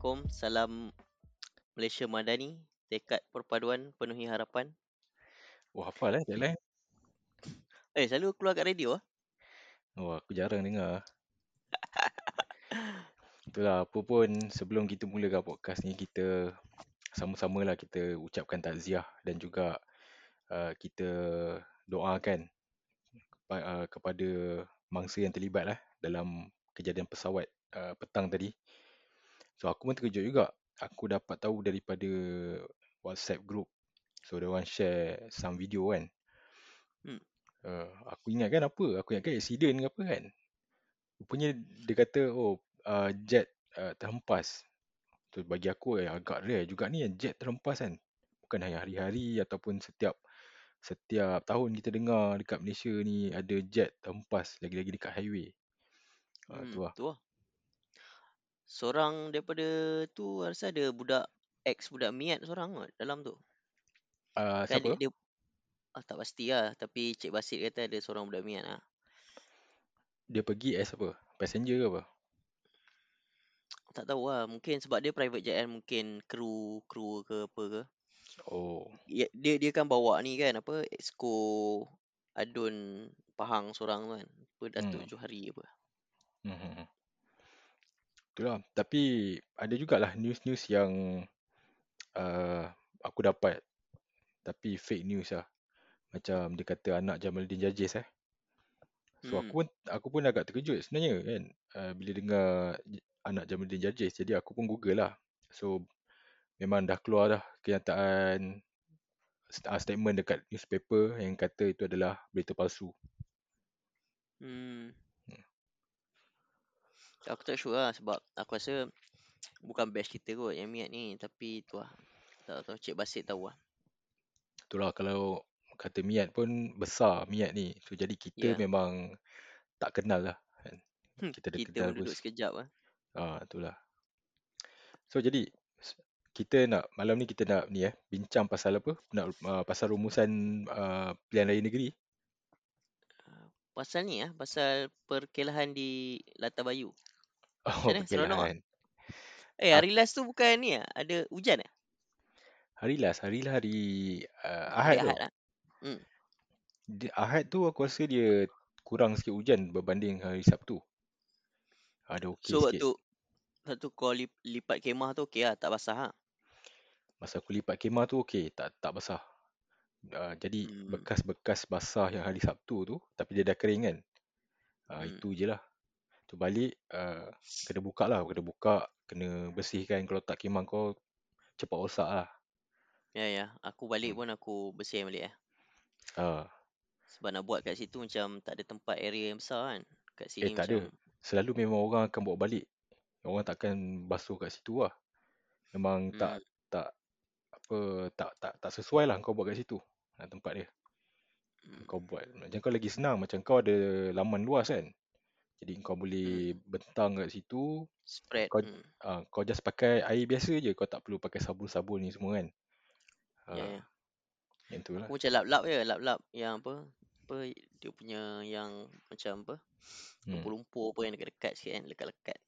Assalamualaikum. Salam Malaysia Madani. Tekad perpaduan penuhi harapan. Oh, hafal eh tagline? Eh, selalu keluar kat radio ah. Oh, aku jarang dengar. Itulah, apa pun sebelum kita mulakan podcast ni, kita sama-sama lah kita ucapkan takziah dan juga uh, kita doakan uh, kepada mangsa yang terlibat lah dalam kejadian pesawat uh, petang tadi. So, aku pun terkejut juga. Aku dapat tahu daripada WhatsApp group. So, dia orang share some video kan. Hmm. Uh, aku ingat kan apa? Aku ingat kan accident ke apa kan? Rupanya dia kata, oh, uh, jet uh, terhempas. So, bagi aku eh, agak rare juga ni jet terhempas kan. Bukan hanya hari-hari ataupun setiap setiap tahun kita dengar dekat Malaysia ni ada jet terhempas lagi-lagi dekat highway. Uh, Hmm, tu lah. tu lah. Seorang daripada tu rasa ada budak ex budak Miat seorang kot dalam tu. Uh, Kan siapa? dia, dia ah, tak pasti lah tapi Cik Basit kata ada seorang budak Miat lah. Dia pergi as apa? Passenger ke apa? Tak tahu lah mungkin sebab dia private jet kan mungkin kru kru ke apa ke. Oh. Ya, dia dia kan bawa ni kan apa Exco Adun Pahang seorang tu kan. Apa Datuk Hmm. Johari apa. Hmm. Itulah. Tapi ada jugalah news-news yang uh, aku dapat. Tapi fake news lah. Macam dia kata anak Jamaluddin Jajis eh. So Hmm. aku pun aku pun agak terkejut sebenarnya kan. Uh, bila dengar anak Jamaluddin Jajis. Jadi aku pun google lah. So memang dah keluar dah kenyataan uh, statement dekat newspaper yang kata itu adalah berita palsu. Hmm. Aku tak sure lah sebab aku rasa bukan batch kita kot yang Miat ni tapi tu lah. Tak tahu Cik Basit tahu lah. Itulah kalau kata Miat pun besar Miat ni. So jadi kita Ya. memang tak kenal lah. Kan? Hmm, Kita dah kita kenal pun duduk pun sekejap lah. Ah, itulah. So jadi kita nak malam ni kita nak ni eh bincang pasal apa? Nak uh, pasal rumusan uh, pilihan raya negeri. Pasal ni lah, pasal perkelahan di Latar Bayu. Oh, Macam mana? Seronok perkelahan. Eh, Aku hari last tu bukan ni lah, ada hujan eh? hari last, hari lah hari uh, Hari Ahad tu. Ahad lah. Hmm. Di, Ahad tu aku rasa dia kurang sikit hujan berbanding hari Sabtu. Ada okey So, sikit. waktu waktu kau lip, lipat kemah tu okey lah, tak basah lah. Masa aku lipat kemah tu okey, tak tak basah. Uh, jadi Hmm. bekas-bekas basah yang hari Sabtu tu tapi dia dah kering kan. Uh, Hmm. itu je lah. Tu balik uh, kena buka lah, kena buka, kena bersihkan kalau tak kemah kau cepat rosak lah. Ya, ya. Aku balik Hmm. pun aku bersih balik lah. Uh, Sebab nak buat kat situ macam tak ada tempat area yang besar kan. Kat eh sini tak ada. macam, Selalu memang orang akan bawa balik. Orang takkan basuh kat situ lah. Memang tak hmm, tak apa tak tak tak sesuai lah kau buat kat situ. Tempat dia. hmm, Kau buat macam kau lagi senang macam kau ada laman luas kan. Jadi kau hmm. boleh bentang kat situ. Spread. Kau Hmm. uh, kau just pakai air biasa je. Kau tak perlu pakai sabun-sabun ni semua kan. Ya, Uh, ya. yang tu lah. Aku macam lap-lap je, lap-lap yang apa, apa dia punya yang macam apa, Hmm. lumpur-lumpur apa yang dekat-dekat sikit kan, lekat-lekat.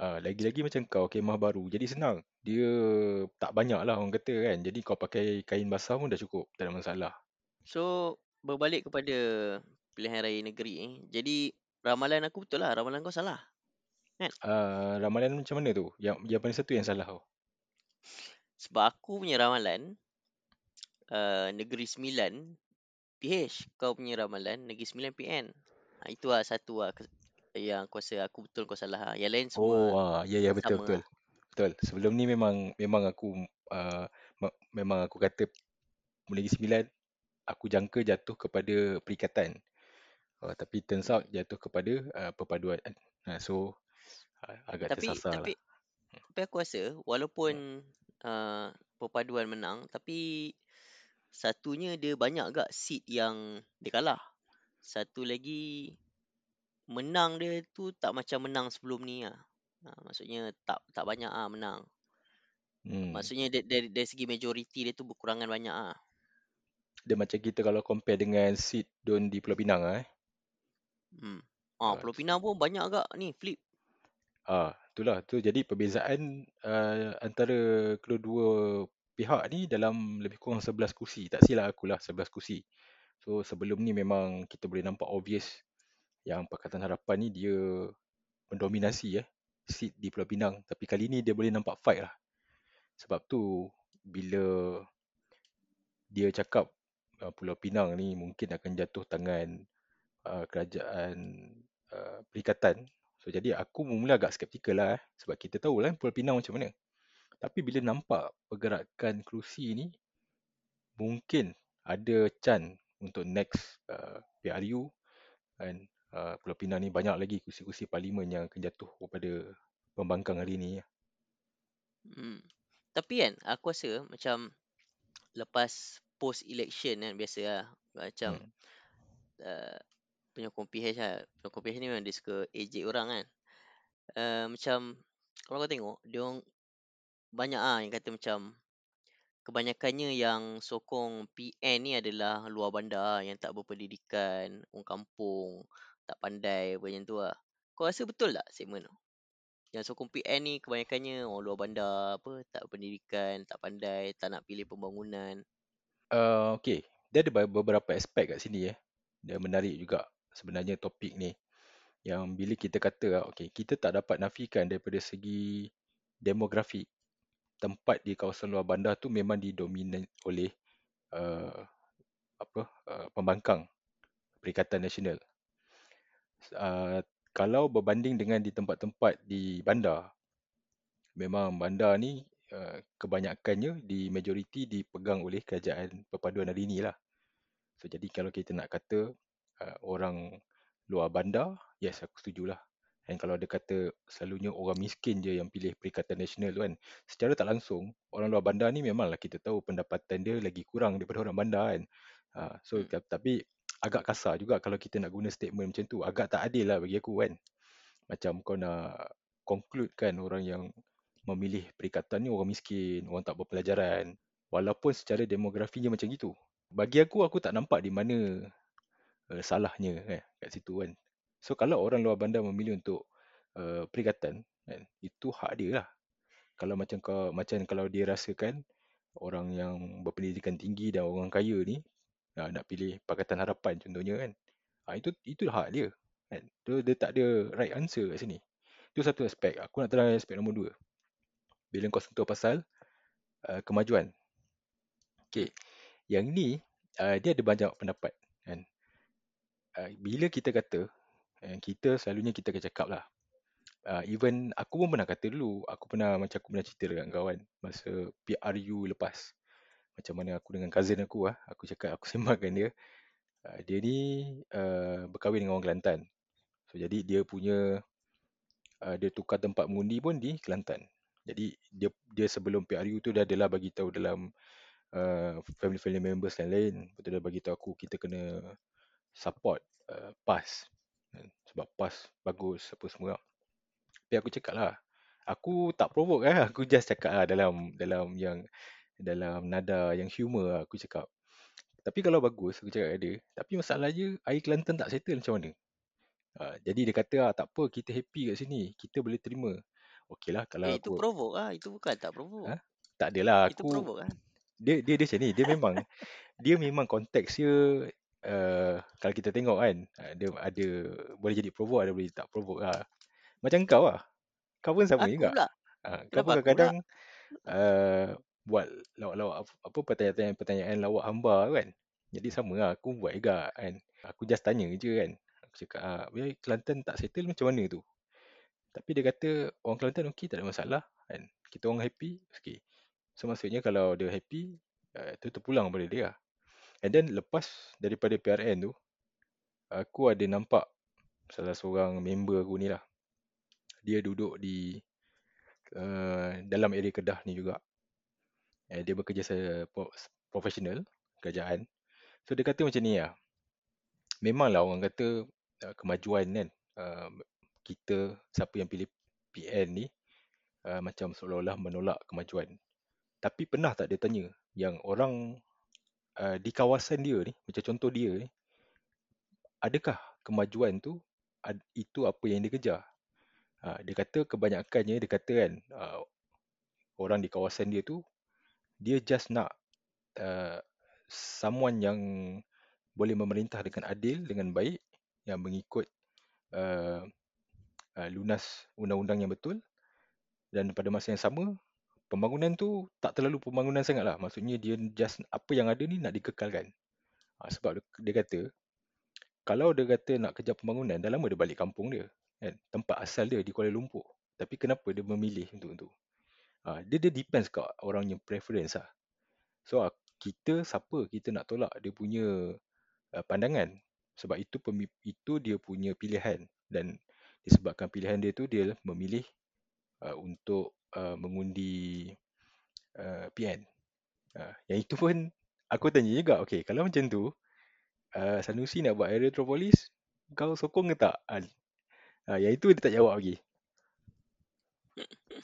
Uh, lagi-lagi macam kau kemah baru. Jadi senang. Dia tak banyak lah orang kata kan. Jadi kau pakai kain basah pun dah cukup. Tak ada masalah. So, berbalik kepada pilihan raya negeri ni. Jadi, ramalan aku betul lah, ramalan kau salah. Kan? Uh, ramalan macam mana tu? Yang yang paling satu yang salah kau. Sebab aku punya ramalan, uh, Negeri Sembilan, PH. Kau punya ramalan, Negeri Sembilan, PN. Ha, itu lah satu lah yang aku rasa aku betul kau salah lah. Yang lain semua Oh, ah, ya ya betul sama betul. lah. Betul. Sebelum ni memang memang aku uh, me- memang aku kata Negeri Sembilan aku jangka jatuh kepada perikatan. Uh, tapi turns out jatuh kepada uh, perpaduan. Uh, so uh, agak Tapi, tersasar tapi, lah. tapi aku rasa, walaupun uh, perpaduan menang, tapi satunya dia banyak agak seat yang dia kalah. Satu lagi menang dia tu tak macam menang sebelum ni lah. Ha, maksudnya tak tak banyak ah menang. Hmm. Maksudnya dari, dari, dari segi majoriti dia tu berkurangan banyak ah. Dia macam kita kalau compare dengan seat Don di Pulau Pinang ah eh. Hmm. Ah, Pulau Pinang pun banyak agak ni flip. ah itulah tu jadi perbezaan uh, antara kedua-dua pihak ni dalam lebih kurang 11 kursi. Tak silap aku lah 11 kursi. So sebelum ni memang kita boleh nampak obvious yang Pakatan Harapan ni dia mendominasi eh seat di Pulau Pinang tapi kali ni dia boleh nampak fight lah. Sebab tu bila dia cakap uh, Pulau Pinang ni mungkin akan jatuh tangan uh, kerajaan uh, perikatan. So jadi aku mula agak skeptikal lah eh, sebab kita tahu lah Pulau Pinang macam mana. Tapi bila nampak pergerakan kerusi ni mungkin ada chance untuk next uh, PRU dan uh, Pulau Pinang ni banyak lagi kursi-kursi parlimen yang akan jatuh kepada pembangkang hari ni. Hmm. Tapi kan aku rasa macam lepas post election kan biasa lah macam hmm. uh, penyokong PH lah. Penyokong PH ni memang dia suka ejek orang kan. Uh, macam kalau kau tengok dia orang banyak ah yang kata macam kebanyakannya yang sokong PN ni adalah luar bandar yang tak berpendidikan, orang kampung, tak pandai apa macam tu lah. Kau rasa betul tak segmen tu? Yang sokong PN ni kebanyakannya orang luar bandar apa, tak berpendidikan, tak pandai, tak nak pilih pembangunan. Uh, okay, dia ada beberapa aspek kat sini eh. Dia menarik juga sebenarnya topik ni. Yang bila kita kata, okay, kita tak dapat nafikan daripada segi demografi tempat di kawasan luar bandar tu memang didominasi oleh uh, apa uh, pembangkang Perikatan Nasional. Uh, kalau berbanding dengan di tempat-tempat di bandar, memang bandar ni uh, kebanyakannya di majoriti dipegang oleh kerajaan perpaduan hari ni lah. So, jadi kalau kita nak kata uh, orang luar bandar, yes aku setujulah. Dan kalau ada kata selalunya orang miskin je yang pilih Perikatan Nasional tu kan. Secara tak langsung, orang luar bandar ni memanglah kita tahu pendapatan dia lagi kurang daripada orang bandar kan. Uh, so hmm. tapi agak kasar juga kalau kita nak guna statement macam tu. Agak tak adil lah bagi aku kan. Macam kau nak conclude kan orang yang memilih perikatan ni orang miskin, orang tak berpelajaran. Walaupun secara demografinya macam itu. Bagi aku, aku tak nampak di mana uh, salahnya eh, kat situ kan. So kalau orang luar bandar memilih untuk uh, perikatan, kan, itu hak dia lah. Kalau macam kau macam kalau dia rasakan orang yang berpendidikan tinggi dan orang kaya ni uh, nak pilih Pakatan Harapan contohnya kan. Uh, itu itu hak dia. Kan. Tu dia tak ada right answer kat sini. Itu satu aspek. Aku nak terang aspek nombor dua. Bila kau sentuh pasal uh, kemajuan. Okay. Yang ni uh, dia ada banyak pendapat kan. Uh, bila kita kata And kita selalunya kita akan cakap lah. Uh, even aku pun pernah kata dulu, aku pernah macam aku pernah cerita dengan kawan masa PRU lepas. Macam mana aku dengan cousin aku lah, aku cakap aku sembahkan dia. Uh, dia ni uh, berkahwin dengan orang Kelantan. So jadi dia punya, uh, dia tukar tempat mengundi pun di Kelantan. Jadi dia dia sebelum PRU tu dia adalah bagi tahu dalam uh, family-family members lain-lain. Betul dia bagi tahu aku kita kena support uh, PAS. Kan? sebab pas bagus apa semua. Tapi aku cakap lah aku tak provoke lah. Aku just cakap lah dalam dalam yang dalam nada yang humor lah aku cakap. Tapi kalau bagus aku cakap dia tapi masalahnya air Kelantan tak settle macam mana? Ha, jadi dia kata ah, tak apa kita happy kat sini. Kita boleh terima. Okey lah kalau eh, aku itu provoke lah. Itu bukan tak provoke. Ha? tak adalah aku itu provoke lah. dia dia dia macam ni. Dia memang dia memang konteks dia uh, kalau kita tengok kan ada ada boleh jadi provoke ada boleh tak provoke lah. Macam kau lah. Kau pun sama aku juga. Pula. Uh, kau pun kadang-kadang uh, buat lawak-lawak apa pertanyaan-pertanyaan lawak hamba kan. Jadi sama lah aku buat juga kan. Aku just tanya je kan. Aku cakap ah Kelantan tak settle macam mana tu? Tapi dia kata orang Kelantan okey tak ada masalah kan. Kita orang happy okey. So maksudnya kalau dia happy uh, tu terpulang pada dia lah. And then lepas daripada PRN tu, aku ada nampak salah seorang member aku ni lah. Dia duduk di uh, dalam area Kedah ni juga. Uh, dia bekerja profesional kerajaan. So dia kata macam ni lah. Memanglah orang kata uh, kemajuan kan. Uh, kita siapa yang pilih PN ni uh, macam seolah-olah menolak kemajuan. Tapi pernah tak dia tanya yang orang uh, di kawasan dia ni, macam contoh dia ni, adakah kemajuan tu ad, itu apa yang dia kejar? Uh, dia kata kebanyakannya dia kata kan uh, orang di kawasan dia tu dia just nak uh, someone yang boleh memerintah dengan adil dengan baik yang mengikut uh, uh, lunas undang-undang yang betul dan pada masa yang sama pembangunan tu tak terlalu pembangunan sangat lah. Maksudnya dia just apa yang ada ni nak dikekalkan. Uh, sebab dia kata kalau dia kata nak kejar pembangunan dah lama dia balik kampung dia kan? Tempat asal dia di Kuala Lumpur. Tapi kenapa dia memilih untuk itu? Ha, dia dia depends kat orang yang preference lah. So ha, kita siapa kita nak tolak dia punya uh, pandangan? Sebab itu itu dia punya pilihan. Dan disebabkan pilihan dia tu dia memilih uh, untuk uh, mengundi uh, PN uh, yang itu pun aku tanya juga okey kalau macam tu uh, Sanusi nak buat aerotropolis kau sokong ke tak uh, yang itu dia tak jawab lagi.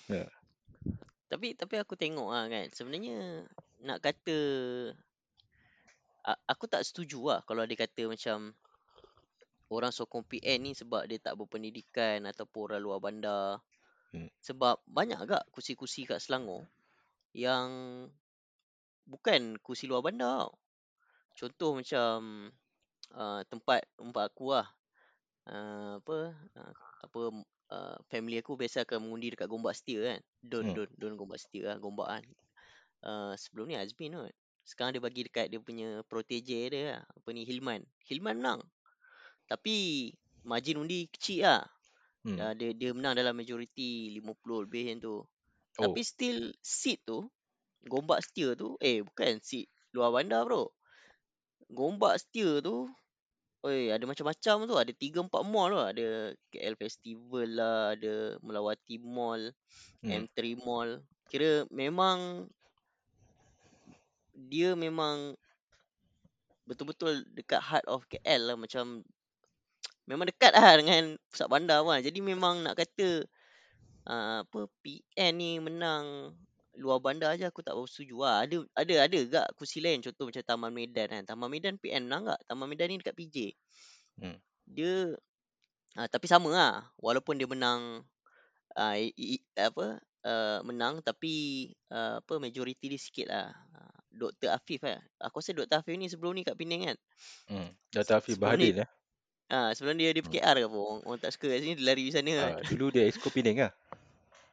Ha. Tapi tapi aku tengok ah kan sebenarnya nak kata aku tak setuju lah kalau dia kata macam orang sokong PN ni sebab dia tak berpendidikan ataupun orang luar bandar. Hmm. Sebab banyak agak kursi-kursi kat Selangor yang bukan kursi luar bandar. Contoh macam uh, tempat tempat aku lah uh, apa uh, apa uh, family aku biasa akan mengundi dekat Gombak Setia kan. Don hmm. don don Gombak Setia lah Gombak kan. Uh, sebelum ni Azmin kot. Sekarang dia bagi dekat dia punya protege dia lah. Apa ni Hilman. Hilman menang. Tapi margin undi kecil lah. Hmm. Uh, dia dia menang dalam majoriti 50 lebih yang tu. Oh. Tapi still seat tu Gombak Setia tu eh bukan seat luar bandar bro. Gombak Setia tu Oi, ada macam-macam tu. Ada 3 4 mall tu. Ada KL Festival lah, ada Melawati Mall, hmm. M3 Mall. Kira memang dia memang betul-betul dekat heart of KL lah macam memang dekat lah dengan pusat bandar pun. Jadi memang nak kata uh, apa PN ni menang luar bandar aja aku tak setuju lah. Ada ada ada gak kursi lain contoh macam Taman Medan kan. Taman Medan PN menang gak? Taman Medan ni dekat PJ. Hmm. Dia uh, tapi sama lah. Walaupun dia menang uh, i, i, apa uh, menang tapi uh, apa majoriti dia sikit lah. Dr. Afif lah. Aku rasa Dr. Afif ni sebelum ni kat Penang kan. Hmm. Dr. Afif Bahadil lah. Ah, sebelum dia dia PKR hmm. ke apa? Orang, orang tak suka kat sini dia lari di sana. Uh, dulu dia Exco Penang lah.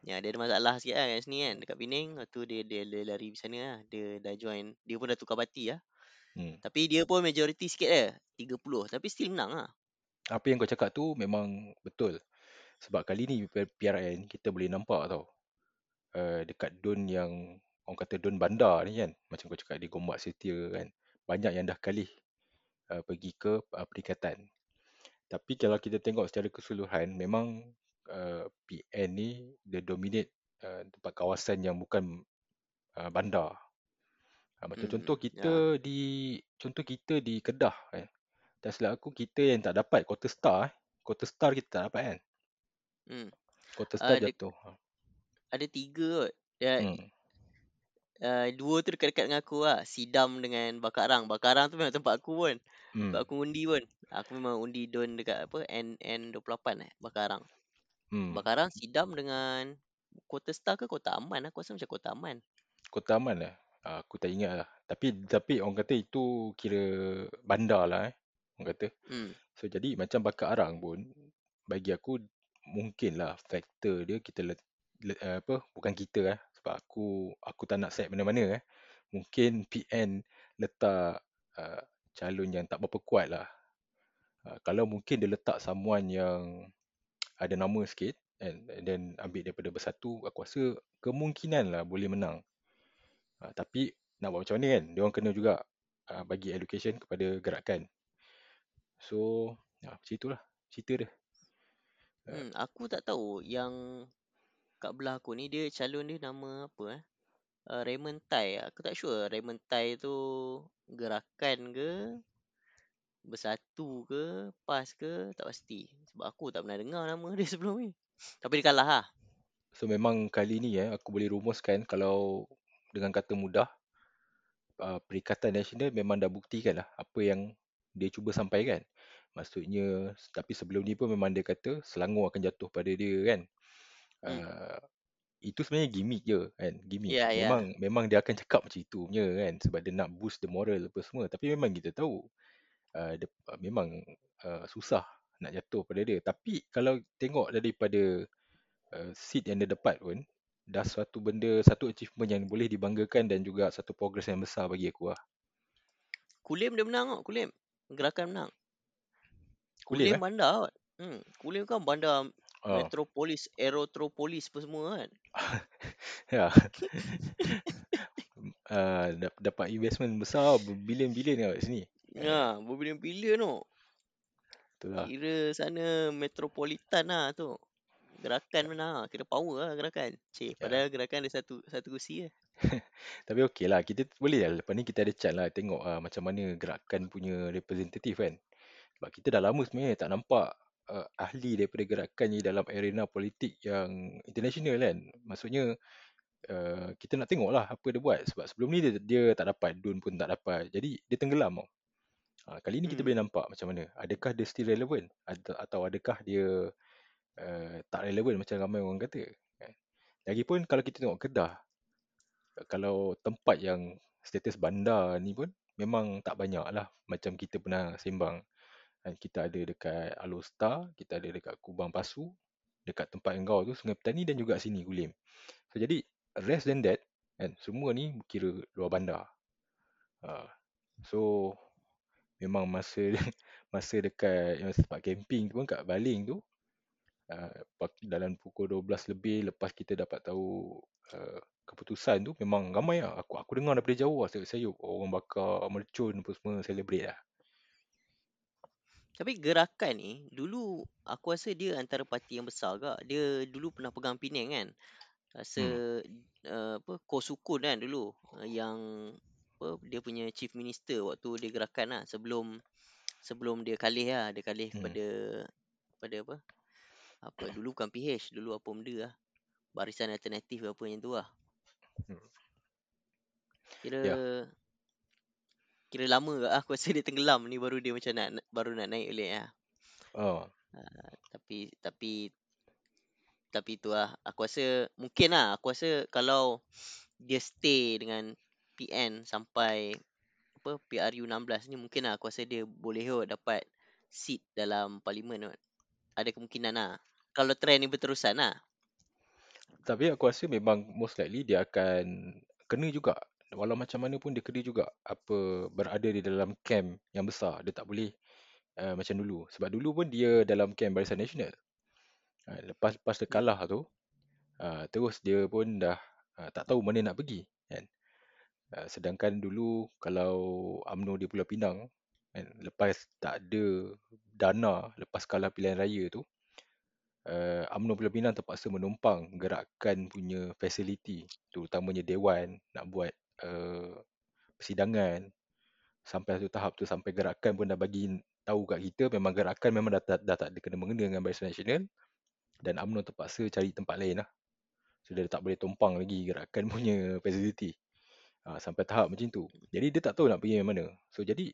Ya, dia ada masalah sikit lah kat sini kan. Dekat Penang. Lepas tu dia, dia, dia lari di sana lah. Dia dah join. Dia pun dah tukar parti lah. Hmm. Tapi dia pun majoriti sikit lah. 30. Tapi still menang lah. Apa yang kau cakap tu memang betul. Sebab kali ni PRN kita boleh nampak tau. Uh, dekat don yang orang kata don bandar ni kan. Macam kau cakap di Gombak Setia kan. Banyak yang dah kali uh, pergi ke uh, perikatan. Tapi kalau kita tengok secara keseluruhan memang uh, PN ni dia dominate uh, tempat kawasan yang bukan uh, bandar. Uh, macam hmm, contoh kita ya. di contoh kita di Kedah kan. Tak silap aku kita yang tak dapat quarter star eh. Quarter star kita tak dapat kan. Hmm. Quarter star uh, jatuh. Ada, ha. ada tiga kot. Ya, hmm. uh, dua tu dekat-dekat dengan aku lah. Sidam dengan Bakarang. Bakarang tu memang tempat aku pun. Hmm. Tempat aku undi pun. Aku memang undi don dekat apa N N28 eh Bakarang. Hmm. Bakarang sidam dengan kota star ke kota aman aku rasa macam kota aman. Kota aman lah. Aku tak ingat lah. Tapi tapi orang kata itu kira bandar lah eh. Orang kata. Hmm. So jadi macam bakar arang pun bagi aku mungkin lah faktor dia kita let, let, uh, apa bukan kita lah sebab aku aku tak nak set mana-mana eh. Mungkin PN letak uh, calon yang tak berapa kuat lah. Uh, kalau mungkin dia letak someone yang ada nama sikit and, and then ambil daripada bersatu aku rasa kemungkinan lah boleh menang. Uh, tapi nak buat macam mana kan? Dia orang kena juga uh, bagi education kepada gerakan. So uh, macam itulah cerita dia. Uh, hmm, aku tak tahu yang kat belah aku ni dia calon dia nama apa eh? Uh, Raymond Tai. Aku tak sure Raymond Tai tu gerakan ke bersatu ke, pas ke, tak pasti. Sebab aku tak pernah dengar nama dia sebelum ni. Tapi dia kalah lah. So memang kali ni eh, aku boleh rumuskan kalau dengan kata mudah, uh, Perikatan Nasional memang dah buktikan lah apa yang dia cuba sampaikan. Maksudnya, tapi sebelum ni pun memang dia kata Selangor akan jatuh pada dia kan. Hmm. uh, itu sebenarnya gimmick je kan gimmick Ya, ya. memang memang dia akan cakap macam itu punya kan sebab dia nak boost the moral apa semua tapi memang kita tahu uh, dia, uh, memang uh, susah nak jatuh pada dia tapi kalau tengok daripada uh, seat yang dia dapat pun dah suatu benda satu achievement yang boleh dibanggakan dan juga satu progress yang besar bagi aku lah Kulim dia menang kok, Kulim. Gerakan menang. Kulim, Kulim eh? bandar kot. Hmm. Kulim kan bandar oh, Metropolis, Aerotropolis apa semua kan. ya uh, dap- dapat investment besar berbilion-bilion kat sini Ya, berbilion-bilion tu. betul lah Kira sana metropolitan lah tu. Gerakan menang lah. Kira power lah gerakan. Cik, Ya. padahal gerakan ada satu satu kursi lah. Tapi okey lah, kita boleh lah lepas ni kita ada chat lah tengok uh, macam mana gerakan punya representatif kan. Sebab kita dah lama sebenarnya tak nampak uh, ahli daripada gerakan ni dalam arena politik yang international kan. Maksudnya uh, kita nak tengok lah apa dia buat. Sebab sebelum ni dia, dia tak dapat, Dun pun tak dapat. Jadi dia tenggelam tau. Uh, kali ni kita Hmm. boleh nampak macam mana. Adakah dia still relevant? Atau, atau adakah dia uh, tak relevant macam ramai orang kata. Kan? Lagipun kalau kita tengok Kedah, kalau tempat yang status bandar ni pun memang tak banyak lah macam kita pernah sembang kita ada dekat Alostar kita ada dekat Kubang Pasu dekat tempat engkau tu Sungai Petani dan juga sini Gulim so jadi rest than that kan semua ni kira luar bandar uh, so memang masa masa dekat yang tempat camping pun kat Baling tu uh, dalam pukul 12 lebih lepas kita dapat tahu uh, keputusan tu memang ramai lah. Aku aku dengar daripada jauh lah sayup-sayup. Orang bakar mercun apa semua celebrate lah. Tapi gerakan ni dulu aku rasa dia antara parti yang besar gak. Dia dulu pernah pegang Penang kan. Rasa hmm. uh, apa Kosukun kan dulu uh, yang apa dia punya chief minister waktu dia gerakan lah sebelum sebelum dia kalih lah. Dia kalih hmm. kepada kepada apa? Apa dulu bukan PH, dulu apa benda lah. Barisan alternatif apa yang tu lah. Hmm. Kira Ya. Kira lama ke aku rasa dia tenggelam ni baru dia macam nak baru nak naik balik lah. Oh. Uh, tapi tapi tapi tu lah aku rasa mungkin lah aku rasa kalau dia stay dengan PN sampai apa PRU 16 ni mungkin lah aku rasa dia boleh kot dapat seat dalam parlimen kot. Ada kemungkinan lah. Kalau trend ni berterusan lah. Tapi aku rasa memang most likely dia akan kena juga walau macam mana pun dia kena juga apa berada di dalam camp yang besar. Dia tak boleh uh, macam dulu. Sebab dulu pun dia dalam camp Barisan Nasional. Uh, lepas lepas dia kalah tu uh, terus dia pun dah uh, tak tahu mana nak pergi kan. Uh, sedangkan dulu kalau AMNO di Pulau Pinang kan lepas tak ada dana lepas kalah pilihan raya tu uh, UMNO Pulau Pinang terpaksa menumpang gerakan punya fasiliti terutamanya dewan nak buat uh, persidangan. Sampai satu tahap tu sampai gerakan pun dah bagi tahu kat kita memang gerakan memang dah, dah, dah tak ada kena mengena dengan Barisan Nasional dan UMNO terpaksa cari tempat lain lah. So dia tak boleh tumpang lagi gerakan punya fasiliti uh, sampai tahap macam tu. Jadi dia tak tahu nak pergi mana. So jadi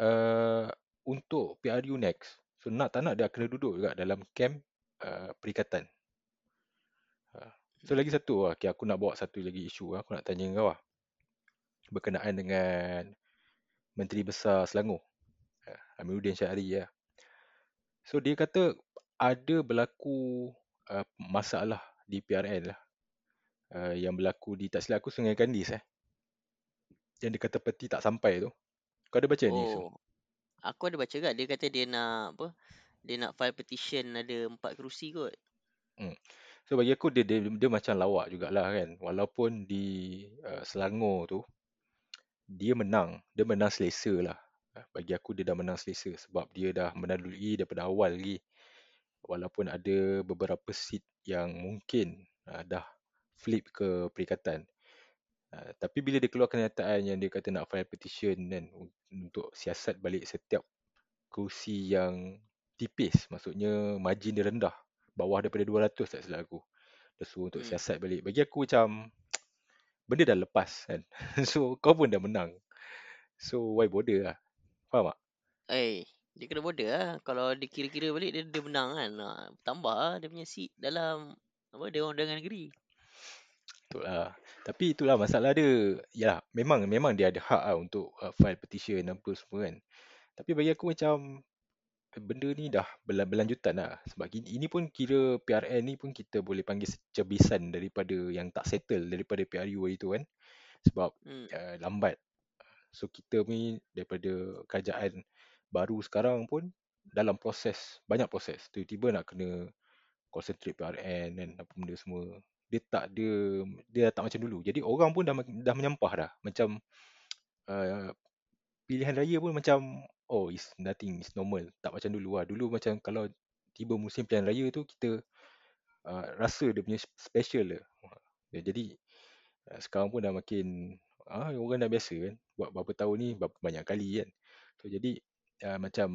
uh, untuk PRU next so nak tak nak dia kena duduk juga dalam camp uh, perikatan so lagi satu lah okay, aku nak bawa satu lagi isu lah. aku nak tanya kau lah berkenaan dengan Menteri Besar Selangor Amiruddin Syahri ya. So dia kata ada berlaku uh, masalah di PRN lah. Uh, yang berlaku di tak silap aku Sungai Kandis eh. Yang dia kata peti tak sampai tu. Kau ada baca oh, ni tu? Aku ada baca kat dia kata dia nak apa? Dia nak file petition ada empat kerusi kot. Hmm. So bagi aku dia, dia, dia macam lawak jugalah kan. Walaupun di uh, Selangor tu dia menang. Dia menang selesa lah. Bagi aku dia dah menang selesa sebab dia dah melalui daripada awal lagi. Walaupun ada beberapa seat yang mungkin uh, dah flip ke perikatan. Uh, tapi bila dia keluar kenyataan yang dia kata nak file petition kan untuk siasat balik setiap kursi yang tipis. Maksudnya margin dia rendah. Bawah daripada 200 tak silap aku. Dia suruh untuk Hmm. siasat balik. Bagi aku macam benda dah lepas kan. so kau pun dah menang. So why bother lah. Faham tak? Eh, dia kena border lah. Kalau dia kira-kira balik dia dia menang kan. Ha, tambah lah dia punya seat dalam apa Dewan Undangan Negeri. Betul lah. Tapi itulah masalah dia. Ya, memang memang dia ada hak lah untuk uh, file petition apa semua kan. Tapi bagi aku macam benda ni dah berla- berlanjutan lah. Sebab ini, ini pun kira PRN ni pun kita boleh panggil cebisan daripada yang tak settle daripada PRU hari tu kan. Sebab Hmm. uh, lambat. So kita ni daripada kerajaan baru sekarang pun dalam proses, banyak proses. Tiba-tiba nak kena concentrate PRN dan apa benda semua. Dia tak dia dia tak macam dulu. Jadi orang pun dah dah menyampah dah. Macam uh, pilihan raya pun macam oh it's nothing, it's normal. Tak macam dulu lah. Dulu macam kalau tiba musim pilihan raya tu kita uh, rasa dia punya special lah. Jadi uh, sekarang pun dah makin ah orang dah biasa kan buat berapa tahun ni berapa banyak kali kan so jadi uh, macam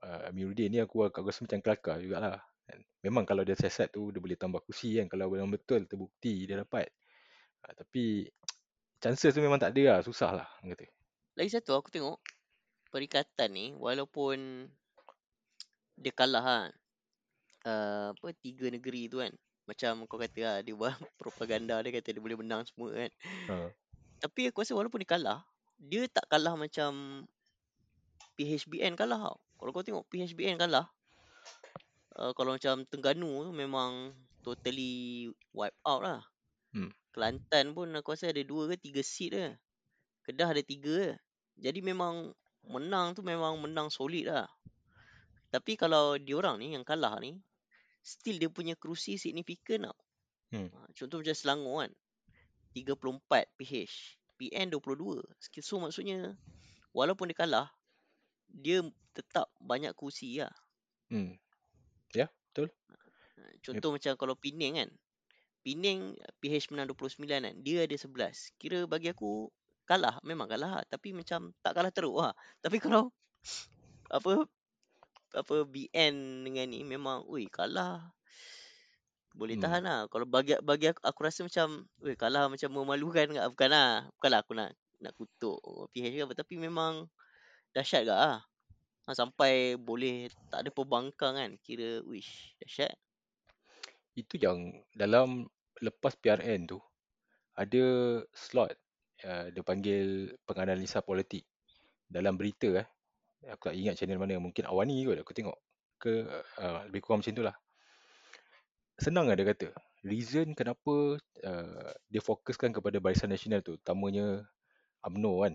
uh, Amiruddin ni aku aku rasa macam kelakar jugalah kan? memang kalau dia siasat tu dia boleh tambah kursi kan kalau memang betul terbukti dia dapat uh, tapi chances tu memang tak ada lah susah lah kata Lagi satu aku tengok perikatan ni walaupun dia kalah kan. Uh, apa tiga negeri tu kan. Macam kau kata lah dia buat propaganda dia kata dia boleh menang semua kan. uh, Tapi aku rasa walaupun dia kalah, dia tak kalah macam PHBN kalah tau. Kalau kau tengok PHBN kalah, uh, kalau macam Tengganu tu memang totally wipe out lah. Hmm. Kelantan pun aku rasa ada dua ke tiga seat je. Kedah ada tiga je. Jadi memang menang tu memang menang solid lah. Tapi kalau diorang ni yang kalah ni, still dia punya kerusi signifikan tau. Hmm. Ha, Contoh macam Selangor kan. 34 PH. PN 22. So maksudnya, walaupun dia kalah, dia tetap banyak kursi lah. hmm. ya betul Ha, Contoh macam kalau Pening kan. Pening PH menang 29 kan. Dia ada 11. Kira bagi aku kalah. Memang kalah lah. Tapi macam tak kalah teruk lah. Tapi kalau apa apa BN dengan ni memang ui kalah boleh Hmm. tahan lah. Kalau bagi bagi aku, aku rasa macam ui kalah macam memalukan tak? Bukan lah. Bukanlah aku nak nak kutuk PH ke apa. Tapi memang dahsyat ke lah. Ha, sampai boleh tak ada pembangkang kan. Kira wish dahsyat. itu yang dalam lepas PRN tu ada slot uh, dia panggil penganalisa politik. Dalam berita eh aku tak ingat channel mana mungkin Awani kot aku tengok ke uh, lebih kurang macam itulah. Senang lah dia kata. Reason kenapa uh, dia fokuskan kepada Barisan Nasional tu utamanya UMNO kan.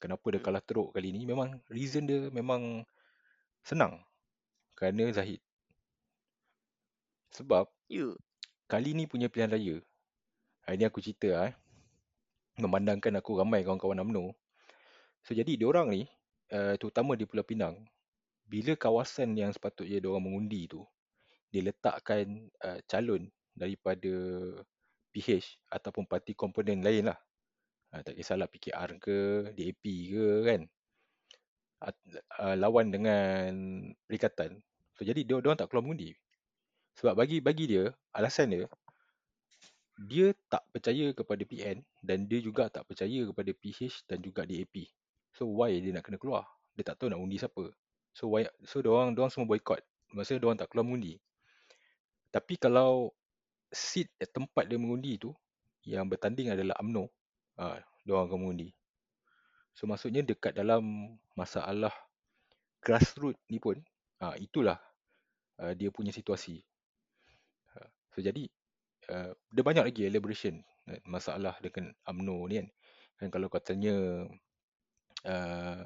Kenapa dia Hmm. kalah teruk kali ni memang reason dia memang senang. Kerana Zahid. Sebab You. kali ni punya pilihan raya hari ni aku cerita lah, eh memandangkan aku ramai kawan-kawan UMNO. So jadi diorang ni uh, terutama di Pulau Pinang bila kawasan yang sepatutnya diorang mengundi tu dia letakkan uh, calon daripada PH ataupun parti komponen lain lah. Uh, tak kisahlah PKR ke DAP ke kan? Uh, lawan dengan perikatan. So jadi dia orang tak keluar mengundi. Sebab bagi bagi dia alasan dia dia tak percaya kepada PN dan dia juga tak percaya kepada PH dan juga DAP. So why dia nak kena keluar? Dia tak tahu nak undi siapa. So why so dia orang dia semua boycott. Maksudnya dia orang tak keluar mengundi. Tapi kalau seat tempat dia mengundi tu yang bertanding adalah UMNO, ah dia orang akan mengundi. So maksudnya dekat dalam masalah grassroots ni pun ah itulah ah, dia punya situasi. Ah, So jadi uh, dia banyak lagi elaboration eh, masalah dengan UMNO ni kan. Dan kalau kau tanya uh,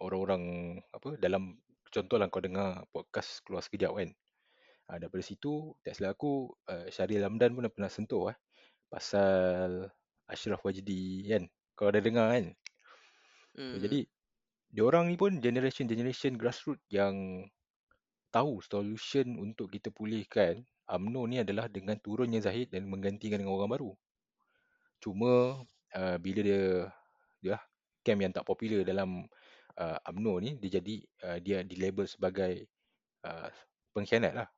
orang-orang apa dalam contohlah kau dengar podcast keluar sekejap kan. Uh, daripada situ tak silap aku uh, Syahrir Lamdan pun pernah sentuh eh pasal Ashraf Wajdi kan. Kau ada dengar kan? So, Hmm. jadi diorang ni pun generation-generation grassroots yang tahu solution untuk kita pulihkan UMNO ni adalah dengan turunnya Zahid dan menggantikan dengan orang baru. Cuma uh, bila dia dia lah, camp yang tak popular dalam uh, UMNO ni dia jadi uh, dia dilabel sebagai uh, pengkhianat lah.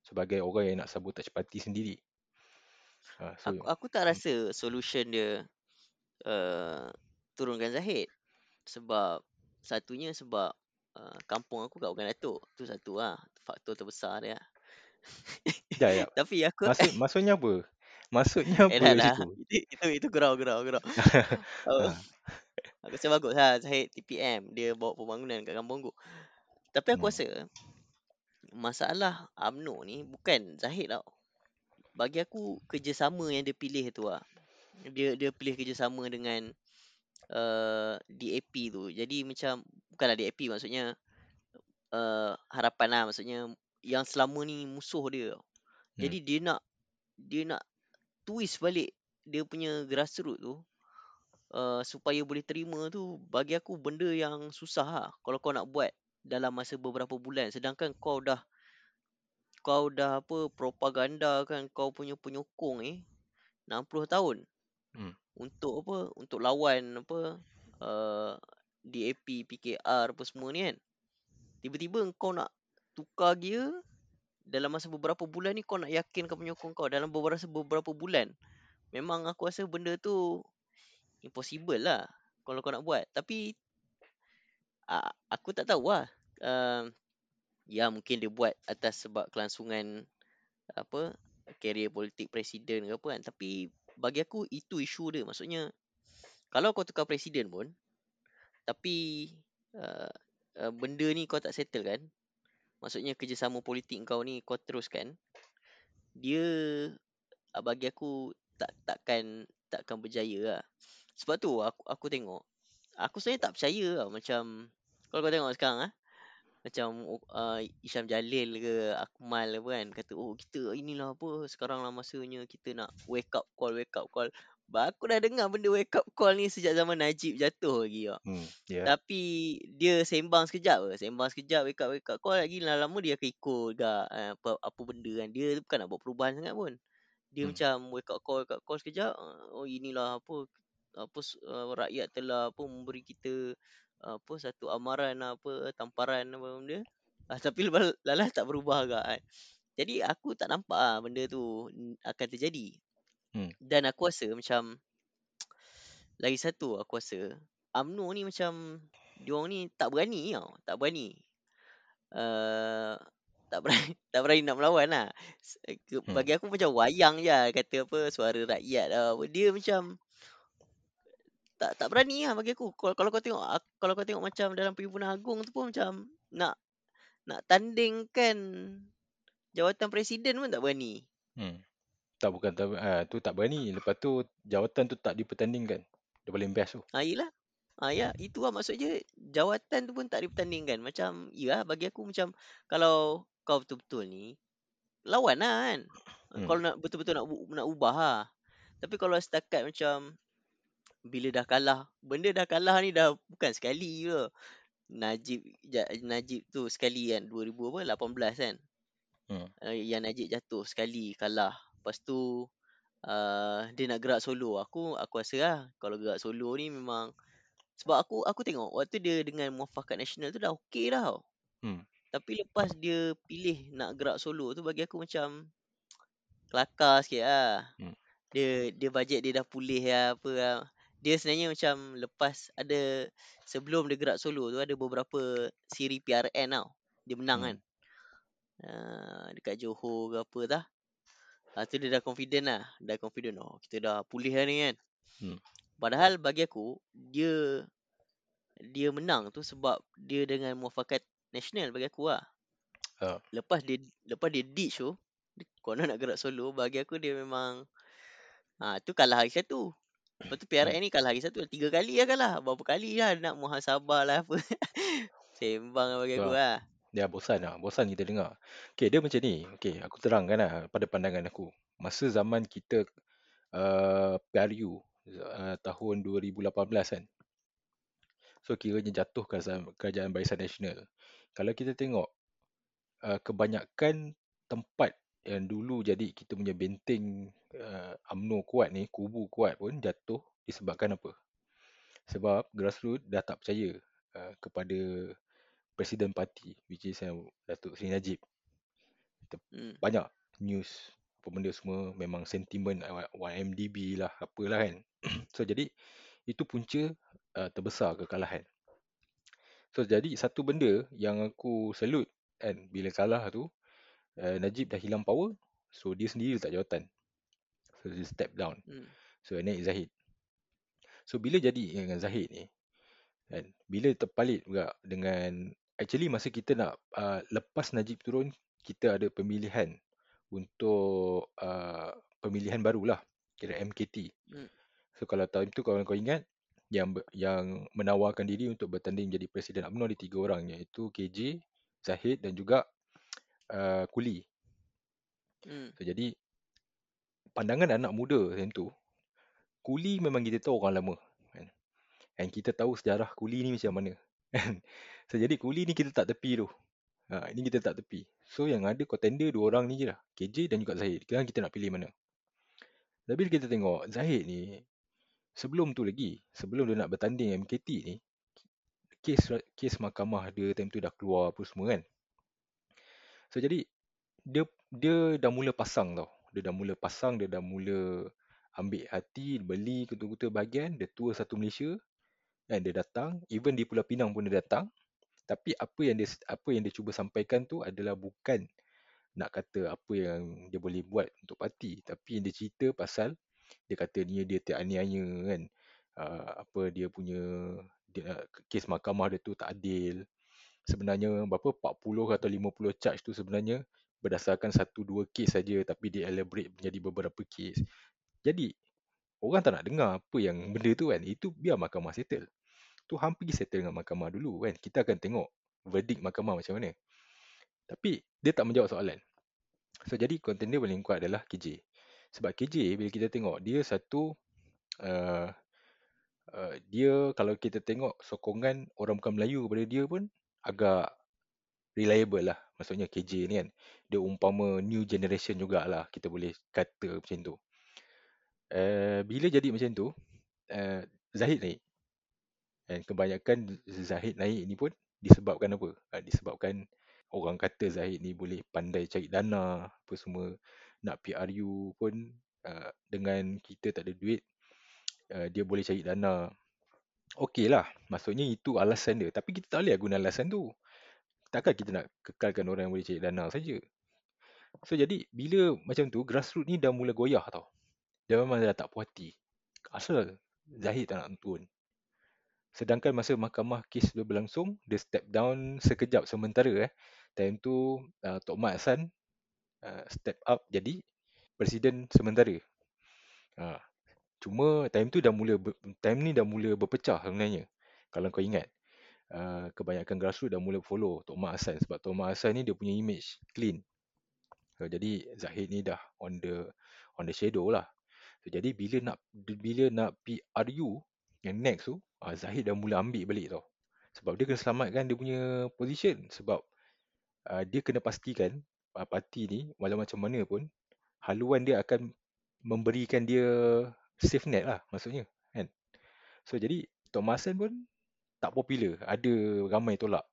Sebagai orang yang nak sabotage parti sendiri. Uh, so Aku aku tak rasa solution dia uh, turunkan Zahid. Sebab satunya sebab uh, kampung aku kat Bukan Datuk. Tu satu lah. Faktor terbesar dia. Sekejap, sekejap. Tapi aku Maksud, maksudnya apa? Maksudnya eh apa dah. situ? Itu itu, itu gurau gurau gurau. Oh, Ha. aku rasa bagus lah Zahid TPM dia bawa pembangunan kat kampung aku. Tapi aku Hmm. rasa masalah UMNO ni bukan Zahid tau. Bagi aku kerjasama yang dia pilih tu lah. Dia dia pilih kerjasama dengan uh, DAP tu. Jadi macam bukanlah DAP maksudnya uh, harapan lah maksudnya yang selama ni musuh dia. tau. Hmm. Jadi dia nak dia nak twist balik dia punya grassroots tu uh, supaya boleh terima tu bagi aku benda yang susah lah kalau kau nak buat dalam masa beberapa bulan sedangkan kau dah kau dah apa propaganda kan kau punya penyokong eh 60 tahun Hmm. untuk apa untuk lawan apa uh, DAP PKR apa semua ni kan tiba-tiba kau nak tukar gear dalam masa beberapa bulan ni kau nak yakinkan penyokong kau dalam beberapa beberapa bulan memang aku rasa benda tu impossible lah kalau kau nak buat. Tapi aku tak tahu lah uh, ya mungkin dia buat atas sebab kelangsungan apa karier politik presiden ke apa kan. Tapi bagi aku itu isu dia. Maksudnya kalau kau tukar presiden pun tapi uh, uh, benda ni kau tak settle kan maksudnya kerjasama politik kau ni kau teruskan. Dia uh, bagi aku tak takkan takkan berjaya lah. Sebab tu aku aku tengok aku sebenarnya tak percaya lah macam kalau kau tengok sekarang ah macam uh, Isyam Jalil ke Akmal apa kan kata oh kita inilah apa sekarang lah masanya kita nak wake up call wake up call aku dah dengar benda wake up call ni sejak zaman Najib jatuh lagi tak. Hmm. Ya. Tapi dia sembang sekejap ke. Sembang sekejap wake up wake up call lagi lama dia akan ikut gak uh, apa, apa benda kan. Dia bukan nak buat perubahan sangat pun. Dia Hmm. macam wake up call wake up call sekejap. uh, Oh inilah apa apa uh, rakyat telah apa memberi kita uh, apa satu amaran apa tamparan apa benda. Ah, tapi lalas tak berubah agak kan. Jadi aku tak nampak lah benda tu akan terjadi. Hmm. Dan aku rasa macam lagi satu aku rasa UMNO ni macam diorang ni tak berani tau, tak berani. Uh, tak berani tak berani nak melawan lah. Hmm. Bagi aku macam wayang je lah, kata apa suara rakyat lah. Dia macam tak tak berani lah bagi aku. Kalau, kalau kau tengok kalau kau tengok macam dalam perhimpunan agung tu pun macam nak nak tandingkan jawatan presiden pun tak berani. Hmm. Tak bukan tak, ah, tu tak berani. Lepas tu jawatan tu tak dipertandingkan. Dia paling best tu. Ha yelah. Ha ya, itu lah maksudnya jawatan tu pun tak dipertandingkan. Macam ya bagi aku macam kalau kau betul-betul ni lawan lah kan. Hmm. Kalau nak betul-betul nak nak ubah lah. Tapi kalau setakat macam bila dah kalah, benda dah kalah ni dah bukan sekali ke. Najib Najib tu sekali kan 2018 kan. Hmm. yang Najib jatuh sekali kalah. Lepas tu uh, dia nak gerak solo. Aku aku rasa lah kalau gerak solo ni memang sebab aku aku tengok waktu dia dengan Muafakat Nasional tu dah okey dah. tau. Hmm. Tapi lepas dia pilih nak gerak solo tu bagi aku macam kelakar sikit lah. Hmm. Dia dia bajet dia dah pulih lah apa lah. Dia sebenarnya macam lepas ada sebelum dia gerak solo tu ada beberapa siri PRN tau. Dia menang Hmm. kan. Uh, dekat Johor ke apa dah. Ha, tu dia dah confident lah. Dah confident. Oh, kita dah pulih lah ni kan. Hmm. Padahal bagi aku, dia dia menang tu sebab dia dengan muafakat nasional bagi aku lah. Ah. Lepas dia lepas dia ditch tu, konon nak gerak solo, bagi aku dia memang ha, tu kalah lagi satu. Lepas tu PRN ni kalah lagi satu. Tiga kali lah kalah. Berapa kali lah nak muhasabah lah apa. Sembang lah bagi aku lah. Dia bosan lah. Bosan kita dengar. Okay, dia macam ni. Okay, aku terangkan lah pada pandangan aku. Masa zaman kita uh, PRU uh, tahun 2018 kan. So, kiranya jatuh kerajaan Barisan Nasional. Kalau kita tengok, uh, kebanyakan tempat yang dulu jadi kita punya benteng uh, UMNO kuat ni, kubu kuat pun jatuh disebabkan apa? Sebab grassroots dah tak percaya uh, kepada Presiden Parti which is uh, Datuk Seri Najib. Hmm. Banyak news apa benda semua memang sentimen YMDB lah apalah kan. so jadi itu punca uh, terbesar kekalahan. So jadi satu benda yang aku salute kan bila kalah tu uh, Najib dah hilang power So dia sendiri letak jawatan. So dia step down. Hmm. So naik Zahid. So bila jadi dengan Zahid ni, kan, bila terpalit juga dengan, actually masa kita nak, uh, lepas Najib turun, kita ada pemilihan untuk uh, pemilihan barulah, kira MKT. Hmm. So kalau time tu kalau kau ingat, yang yang menawarkan diri untuk bertanding jadi Presiden UMNO ada tiga orang iaitu KJ, Zahid dan juga uh, Kuli. Hmm. So, jadi pandangan anak muda macam tu, Kuli memang kita tahu orang lama. Kan? And kita tahu sejarah Kuli ni macam mana. Kan? So, jadi Kuli ni kita tak tepi tu. Ha, ini kita tak tepi. So yang ada contender dua orang ni je lah. KJ dan juga Zahid. Sekarang kita nak pilih mana. Tapi kita tengok Zahid ni, sebelum tu lagi, sebelum dia nak bertanding MKT ni, kes kes mahkamah dia time tu dah keluar apa semua kan. So jadi dia dia dah mula pasang tau. Dia dah mula pasang, dia dah mula ambil hati, beli ketua-ketua bahagian, dia tour satu Malaysia. Kan dia datang, even di Pulau Pinang pun dia datang. Tapi apa yang dia apa yang dia cuba sampaikan tu adalah bukan nak kata apa yang dia boleh buat untuk parti, tapi yang dia cerita pasal dia kata ni dia teraniaya kan. Uh, apa dia punya dia, kes mahkamah dia tu tak adil. Sebenarnya berapa 40 atau 50 charge tu sebenarnya berdasarkan satu dua kes saja tapi dia elaborate menjadi beberapa kes. Jadi orang tak nak dengar apa yang benda tu kan. Itu biar mahkamah settle tu hang pergi settle dengan mahkamah dulu kan. Kita akan tengok verdict mahkamah macam mana. Tapi dia tak menjawab soalan. So jadi contender paling kuat adalah KJ. Sebab KJ bila kita tengok dia satu uh, uh, dia kalau kita tengok sokongan orang bukan Melayu kepada dia pun agak reliable lah. Maksudnya KJ ni kan. Dia umpama new generation jugalah kita boleh kata macam tu. Uh, bila jadi macam tu, uh, Zahid naik. Dan kebanyakan Zahid naik ni pun disebabkan apa? Ha, disebabkan orang kata Zahid ni boleh pandai cari dana apa semua. Nak PRU pun uh, dengan kita tak ada duit, uh, dia boleh cari dana. Okey lah, maksudnya itu alasan dia. Tapi kita tak boleh guna alasan tu. Takkan kita nak kekalkan orang yang boleh cari dana saja. So jadi bila macam tu grassroots ni dah mula goyah tau. Dia memang dah tak puas hati. Asal Zahid tak nak turun. Sedangkan masa mahkamah kes tu berlangsung, dia step down sekejap sementara eh. Time tu uh, Tok Mat Hassan uh, step up jadi presiden sementara. Uh, cuma time tu dah mula time ni dah mula berpecah sebenarnya. Kalau kau ingat. Uh, kebanyakan grassroots dah mula follow Tok Mat Hassan sebab Tok Mat Hassan ni dia punya image clean. So, jadi Zahid ni dah on the on the shadow lah. So, jadi bila nak bila nak PRU yang next tu uh, Zahid dah mula ambil balik tau. Sebab dia kena selamatkan dia punya position. Sebab uh, dia kena pastikan uh, parti ni walau macam mana pun haluan dia akan memberikan dia safe net lah maksudnya kan? So jadi Thomas Hassan pun tak popular. Ada ramai tolak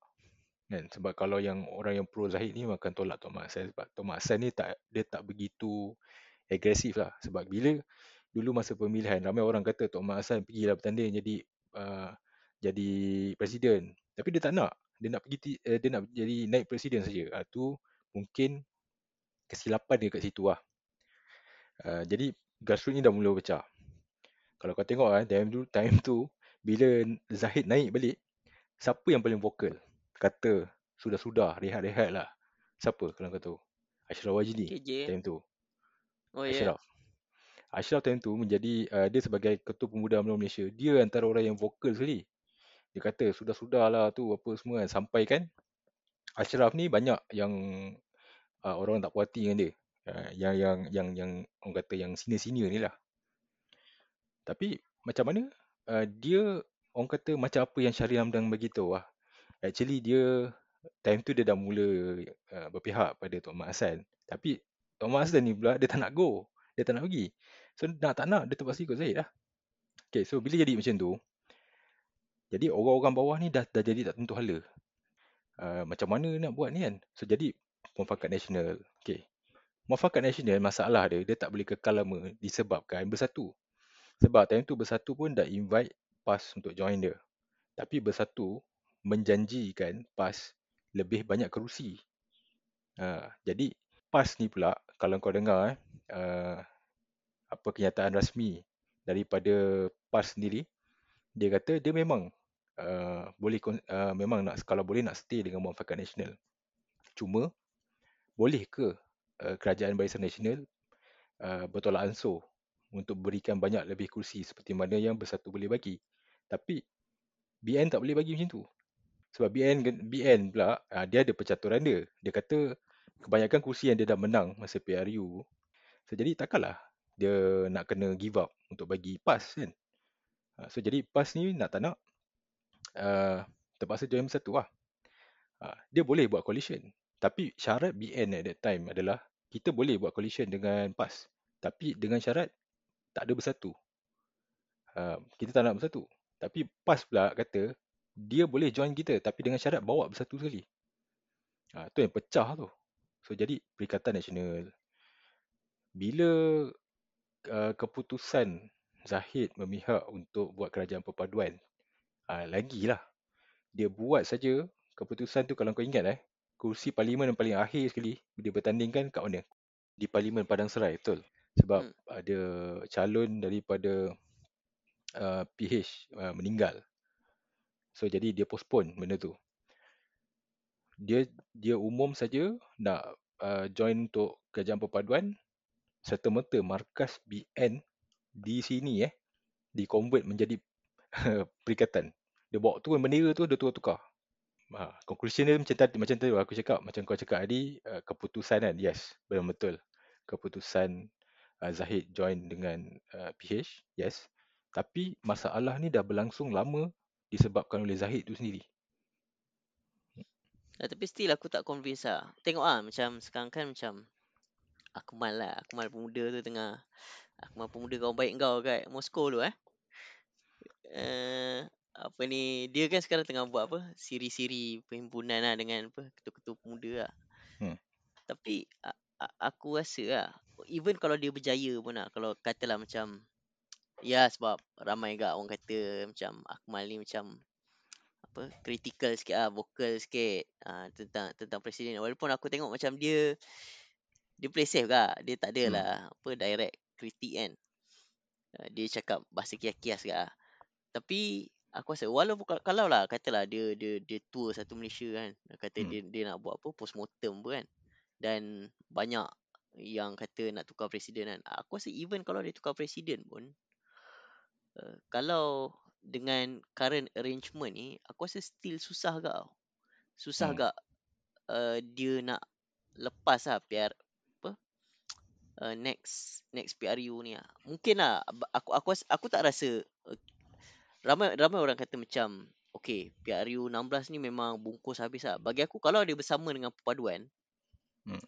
kan? Sebab kalau yang orang yang pro Zahid ni akan tolak Thomas Hassan sebab Thomas Hassan ni tak dia tak begitu agresif lah. Sebab bila dulu masa pemilihan ramai orang kata Tok Mat Hassan pergilah bertanding jadi uh, jadi presiden. Tapi dia tak nak. Dia nak pergi uh, dia nak jadi naik presiden saja. Uh, tu mungkin kesilapan dia kat situ lah. Uh, jadi grassroots ni dah mula pecah. Kalau kau tengok uh, time tu time tu bila Zahid naik balik siapa yang paling vokal? Kata sudah-sudah rehat-rehat lah. Siapa kalau kau tahu? Ashraf Wajidi time tu. Oh, Ashraf. Yeah. Ashraf time tu menjadi uh, dia sebagai ketua pemuda UMNO Malaysia. Dia antara orang yang vokal sekali. Dia kata sudah-sudahlah tu apa semua kan. Sampai kan Ashraf ni banyak yang uh, orang tak puas hati dengan dia. Uh, yang yang yang yang orang kata yang senior-senior ni lah. Tapi macam mana? Uh, dia orang kata macam apa yang Syahrir Hamdan bagi tahu lah. Actually dia time tu dia dah mula uh, berpihak pada Tok Mat Hassan. Tapi Tok Mat Hassan ni pula dia tak nak go. Dia tak nak pergi. So nak tak nak dia terpaksa ikut Zaid lah. Okay so bila jadi macam tu. Jadi orang-orang bawah ni dah, dah jadi tak tentu hala. Uh, macam mana nak buat ni kan. So jadi Mufakat Nasional. Okay. Mufakat Nasional masalah dia. Dia tak boleh kekal lama disebabkan bersatu. Sebab time tu bersatu pun dah invite PAS untuk join dia. Tapi bersatu menjanjikan PAS lebih banyak kerusi. Uh, jadi PAS ni pula kalau kau dengar eh, uh, apa kenyataan rasmi daripada PAS sendiri, dia kata dia memang uh, boleh uh, memang nak kalau boleh nak stay dengan Muafakat Nasional. Cuma boleh ke uh, kerajaan Barisan Nasional uh, bertolak ansur untuk berikan banyak lebih kursi seperti mana yang Bersatu boleh bagi. Tapi BN tak boleh bagi macam tu. Sebab BN BN pula uh, dia ada percaturan dia. Dia kata kebanyakan kursi yang dia dah menang masa PRU so jadi takkanlah dia nak kena give up untuk bagi PAS kan. Uh, so jadi PAS ni nak tak nak uh, terpaksa join Bersatu lah. Uh, dia boleh buat coalition. Tapi syarat BN at that time adalah kita boleh buat coalition dengan PAS. Tapi dengan syarat tak ada bersatu. Uh, kita tak nak bersatu. Tapi PAS pula kata dia boleh join kita tapi dengan syarat bawa bersatu sekali. Uh, tu yang pecah tu. So jadi Perikatan Nasional bila uh, keputusan Zahid memihak untuk buat kerajaan perpaduan uh, lagilah dia buat saja keputusan tu kalau kau ingat eh kursi parlimen yang paling akhir sekali dia bertandingkan kat mana? Di parlimen Padang Serai, betul. Sebab hmm. ada calon daripada uh, PH uh, meninggal. So jadi dia postpone benda tu. Dia dia umum saja nak uh, join untuk kerajaan perpaduan serta-merta markas BN di sini eh di convert menjadi perikatan. Dia bawa turun bendera tu dia tukar-tukar. Ha, conclusion dia macam tadi macam tadi aku cakap macam kau cakap tadi uh, keputusan kan yes betul betul keputusan uh, Zahid join dengan uh, PH yes tapi masalah ni dah berlangsung lama disebabkan oleh Zahid tu sendiri uh, tapi still aku tak convince lah tengok ah macam sekarang kan macam Akmal lah. Akmal pemuda tu tengah. Akmal pemuda kau baik kau kat Moskow tu eh. Uh, apa ni dia kan sekarang tengah buat apa? Siri-siri perhimpunan lah dengan apa ketua-ketua pemuda lah. Hmm. Tapi aku rasa lah even kalau dia berjaya pun lah kalau katalah macam ya sebab ramai gak orang kata macam Akmal ni macam apa critical sikit lah vocal sikit uh, tentang tentang presiden. Walaupun aku tengok macam dia dia play safe gak dia tak ada hmm. lah hmm. apa direct kritik kan uh, dia cakap bahasa kias-kias gak tapi aku rasa walaupun kalau lah katalah dia dia dia tour satu Malaysia kan kata hmm. dia dia nak buat apa postmortem pun kan dan banyak yang kata nak tukar presiden kan aku rasa even kalau dia tukar presiden pun uh, kalau dengan current arrangement ni aku rasa still susah gak susah hmm. gak uh, dia nak lepas lah PR uh, next next PRU ni lah. mungkin lah aku aku aku tak rasa uh, ramai ramai orang kata macam okey PRU 16 ni memang bungkus habis lah. Bagi aku kalau dia bersama dengan perpaduan hmm.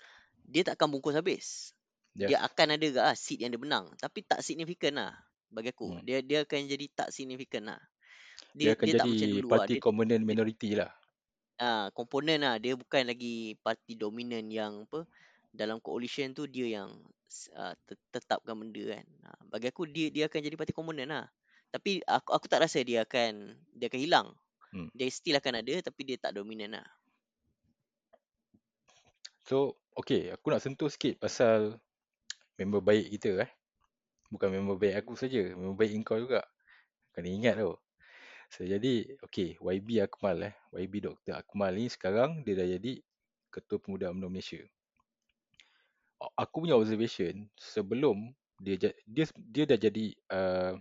dia tak akan bungkus habis. Yeah. Dia akan ada ke ah seat yang dia menang tapi tak signifikan lah bagi aku. Hmm. Dia dia akan jadi tak signifikan lah. Dia, dia akan dia jadi tak macam dulu parti lah. komponen minoriti lah. Ah, komponen lah. Dia bukan lagi parti dominan yang apa dalam coalition tu dia yang uh, tetapkan benda kan. Uh, bagi aku dia dia akan jadi parti komponen lah. Tapi aku aku tak rasa dia akan dia akan hilang. Hmm. Dia still akan ada tapi dia tak dominan lah. So, okay, aku nak sentuh sikit pasal member baik kita eh. Bukan member baik aku saja, member baik engkau juga. Kena ingat tu. So, jadi, okay, YB Akmal eh. YB Dr. Akmal ni sekarang dia dah jadi Ketua Pemuda UMNO Malaysia. Aku punya observation sebelum dia dia dia dah jadi uh,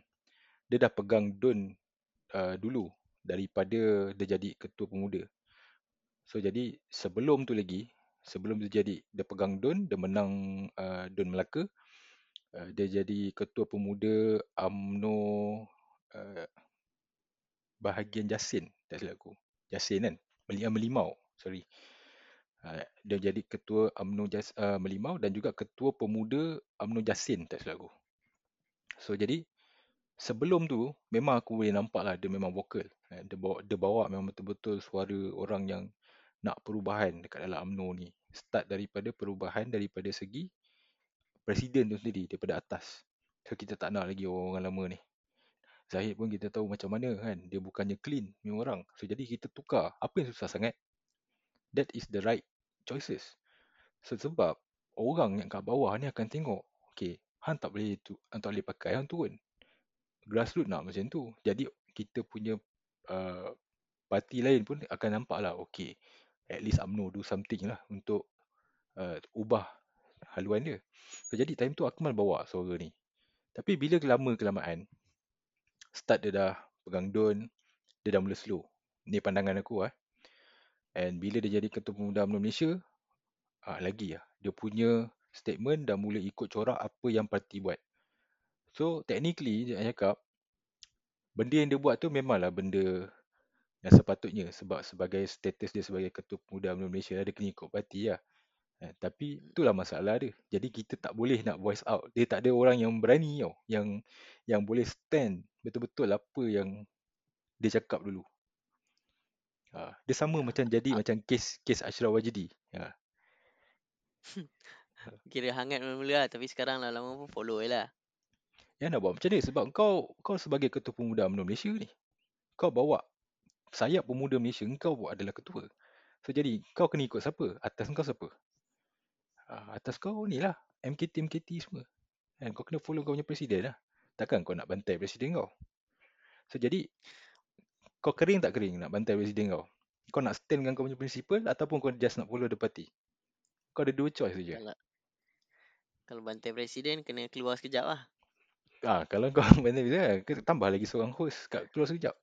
dia dah pegang DUN uh, dulu daripada dia jadi ketua pemuda. So jadi sebelum tu lagi, sebelum dia jadi dia pegang DUN, dia menang uh, DUN Melaka, uh, dia jadi ketua pemuda AMNO uh, bahagian Jasin, tak silap aku. Jasin kan? Melimau, Melimau sorry. Uh, dia jadi ketua AMNO Jas, uh, Melimau dan juga ketua pemuda AMNO Jasin, tak silap aku. So jadi sebelum tu memang aku boleh nampak lah dia memang vokal. Eh, dia bawa, dia bawa memang betul-betul suara orang yang nak perubahan dekat dalam UMNO ni. Start daripada perubahan daripada segi presiden tu sendiri daripada atas. So kita tak nak lagi orang-orang lama ni. Zahid pun kita tahu macam mana kan. Dia bukannya clean ni orang. So jadi kita tukar. Apa yang susah sangat? That is the right choices. So sebab orang yang kat bawah ni akan tengok okay hang tak boleh tu hang tak boleh pakai hang turun. Grassroots nak macam tu. Jadi kita punya uh, parti lain pun akan nampak lah okay at least UMNO do something lah untuk uh, ubah haluan dia. So, jadi time tu Akmal bawa suara ni. Tapi bila lama kelamaan start dia dah pegang don dia dah mula slow. Ni pandangan aku ah and bila dia jadi ketua pemuda UMNO Malaysia ah lagi lah dia punya statement dah mula ikut corak apa yang parti buat so technically dia cakap benda yang dia buat tu memanglah benda yang sepatutnya sebab sebagai status dia sebagai ketua pemuda UMNO Malaysia dia kena ikut parti lah Eh, tapi itulah masalah dia. Jadi kita tak boleh nak voice out. Dia tak ada orang yang berani tau. Yang yang boleh stand betul-betul apa yang dia cakap dulu. Ha, dia sama macam jadi Ah. macam kes kes Ashraf Wajidi. Ha. Kira hangat mula-mula lah. Tapi sekarang lama-lama pun follow je lah. Yang nak buat macam ni sebab kau kau sebagai ketua pemuda UMNO Malaysia ni. Kau bawa sayap pemuda Malaysia kau adalah ketua. So jadi kau kena ikut siapa? Atas kau siapa? Ha, atas kau ni lah MKT MKT semua. Kan kau kena follow kau punya presiden lah. Takkan kau nak bantai presiden kau. So jadi kau kering tak kering nak bantai presiden kau? Kau nak stand dengan kau punya principle ataupun kau just nak follow the party? Kau ada dua choice saja. Kalau, kalau bantai presiden, kena keluar sekejap lah. Ah, kalau kau bantai presiden, kau tambah lagi seorang host kat keluar sekejap.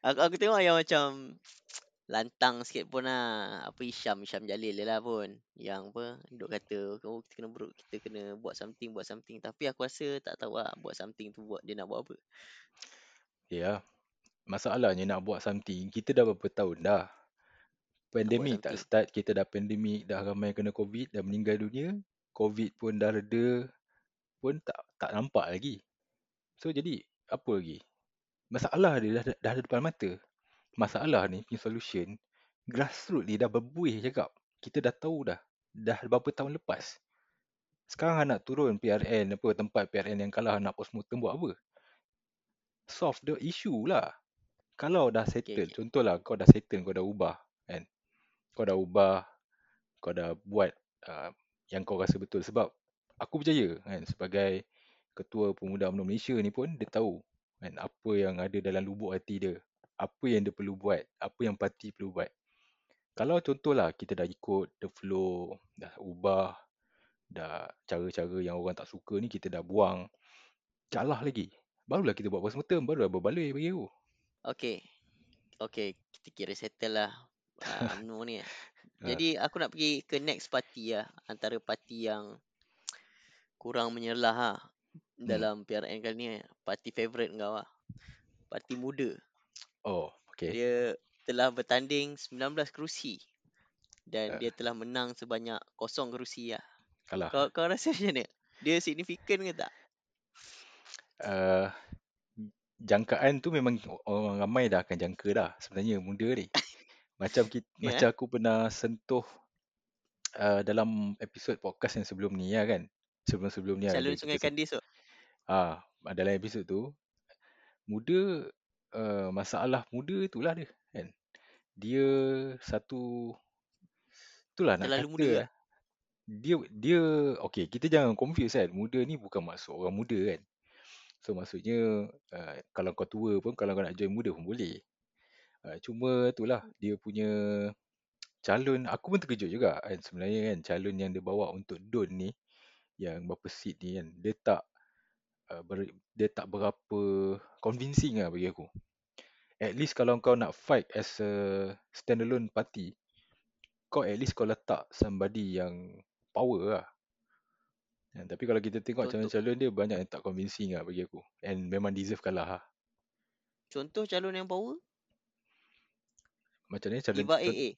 Aku, aku tengok yang macam lantang sikit pun lah. Apa Isyam, Isyam Jalil lah pun. Yang apa, duk kata, oh, kita kena bro, kita kena buat something, buat something. Tapi aku rasa tak tahu lah buat something tu buat dia nak buat apa. Ya. Masalahnya nak buat something, kita dah berapa tahun dah. Pandemik tak something. start, kita dah pandemik, dah ramai kena COVID, dah meninggal dunia. COVID pun dah reda, pun tak tak nampak lagi. So jadi, apa lagi? Masalah dia dah, dah ada depan mata. Masalah ni, punya solution, grassroots ni dah berbuih cakap. Kita dah tahu dah. Dah berapa tahun lepas. Sekarang nak turun PRN, apa tempat PRN yang kalah nak postmortem buat apa? Solve the issue lah. Kalau dah settle, okay. contohlah kau dah settle, kau dah ubah kan. Kau dah ubah, kau dah buat uh, yang kau rasa betul. Sebab aku percaya kan sebagai ketua pemuda UMNO Malaysia ni pun dia tahu kan apa yang ada dalam lubuk hati dia. Apa yang dia perlu buat, apa yang parti perlu buat. Kalau contohlah kita dah ikut the flow, dah ubah, dah cara-cara yang orang tak suka ni kita dah buang. Calah lagi. Barulah kita buat postmortem, barulah berbaloi bagi aku. Okay. Okay, kita kira settle lah uh, UMNO ni. Ha. Jadi aku nak pergi ke next party lah. Antara parti yang kurang menyerlah lah Hmm. dalam PRN kali ni. Parti favourite kau lah. Parti muda. Oh, okay. Dia telah bertanding 19 kerusi. Dan Uh. dia telah menang sebanyak kosong kerusi lah. Kalah. Kau, kau rasa macam mana? Dia signifikan ke tak? Uh, jangkaan tu memang orang ramai dah akan jangka dah sebenarnya muda ni. Macam kita, Ya. macam aku pernah sentuh uh, dalam episod podcast yang sebelum ni ya kan. Sebelum-sebelum ni Calon kita Sungai Kandis tu. Ah, dalam episod tu muda uh, masalah muda itulah dia kan. Dia satu itulah nak Terlalu kata muda lah. dia dia okey kita jangan confuse kan. Muda ni bukan maksud orang muda kan. So maksudnya uh, kalau kau tua pun kalau kau nak join muda pun boleh. Uh, cuma itulah dia punya calon aku pun terkejut juga kan sebenarnya kan calon yang dia bawa untuk DON ni yang berapa seat ni kan dia tak uh, ber, dia tak berapa convincing lah bagi aku. At least kalau kau nak fight as a standalone party kau at least kau letak somebody yang power lah. Ya, tapi kalau kita tengok Contoh- calon-calon dia banyak yang tak convincing lah bagi aku. And memang deserve kalah lah. Contoh calon yang power? Macam ni calon Iba AA.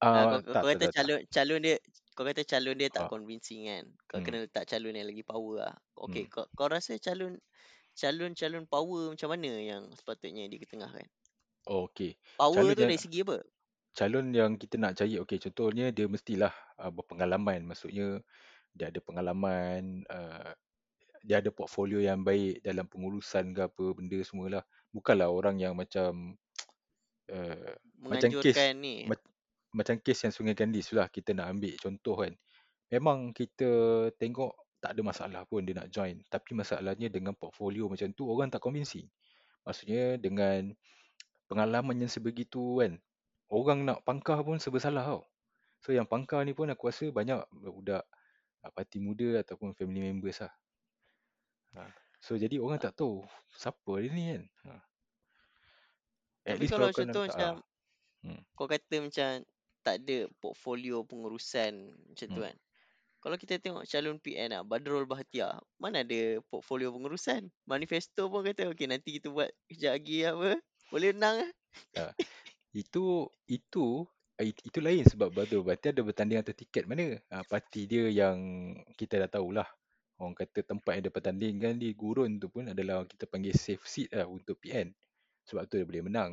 Ah, Ah, kau, tak, kau kata tak, tak. calon calon dia kau kata calon dia tak Ah. convincing kan. Kau Hmm. kena letak calon yang lagi power lah. Okey, Hmm. kau kau rasa calon calon calon power macam mana yang sepatutnya diketengahkan? Oh, okay. Power Calon tu yang dari segi apa? calon yang kita nak cari, okay, contohnya dia mestilah uh, berpengalaman. Maksudnya dia ada pengalaman, uh, dia ada portfolio yang baik dalam pengurusan ke apa benda semualah. Bukanlah orang yang macam uh, macam kes ni. mac- macam kes yang Sungai Gandis lah kita nak ambil contoh kan. Memang kita tengok tak ada masalah pun dia nak join. Tapi masalahnya dengan portfolio macam tu orang tak convincing. Maksudnya dengan pengalaman yang sebegitu kan. Orang nak pangkah pun serba salah tau. So yang pangkah ni pun aku rasa banyak budak ah, parti muda ataupun family members lah. Ha. So jadi orang tak tahu siapa dia ni kan. Ha. At Tapi least kalau contoh nampak macam. Hmm. kau kata macam tak ada portfolio pengurusan macam tu Hmm. kan. Kalau kita tengok calon PN lah, Badrul Bahtiar, mana ada portfolio pengurusan? Manifesto pun kata, okey nanti kita buat kejap lagi apa. Boleh menang lah. Itu itu ah, it- itu lain sebab Badrul Bahtiar ada bertanding atas tiket mana? Ha, parti dia yang kita dah tahulah. Orang kata tempat yang dia pertandingkan di Gurun tu pun adalah kita panggil safe seat lah untuk PN. Sebab tu dia boleh menang.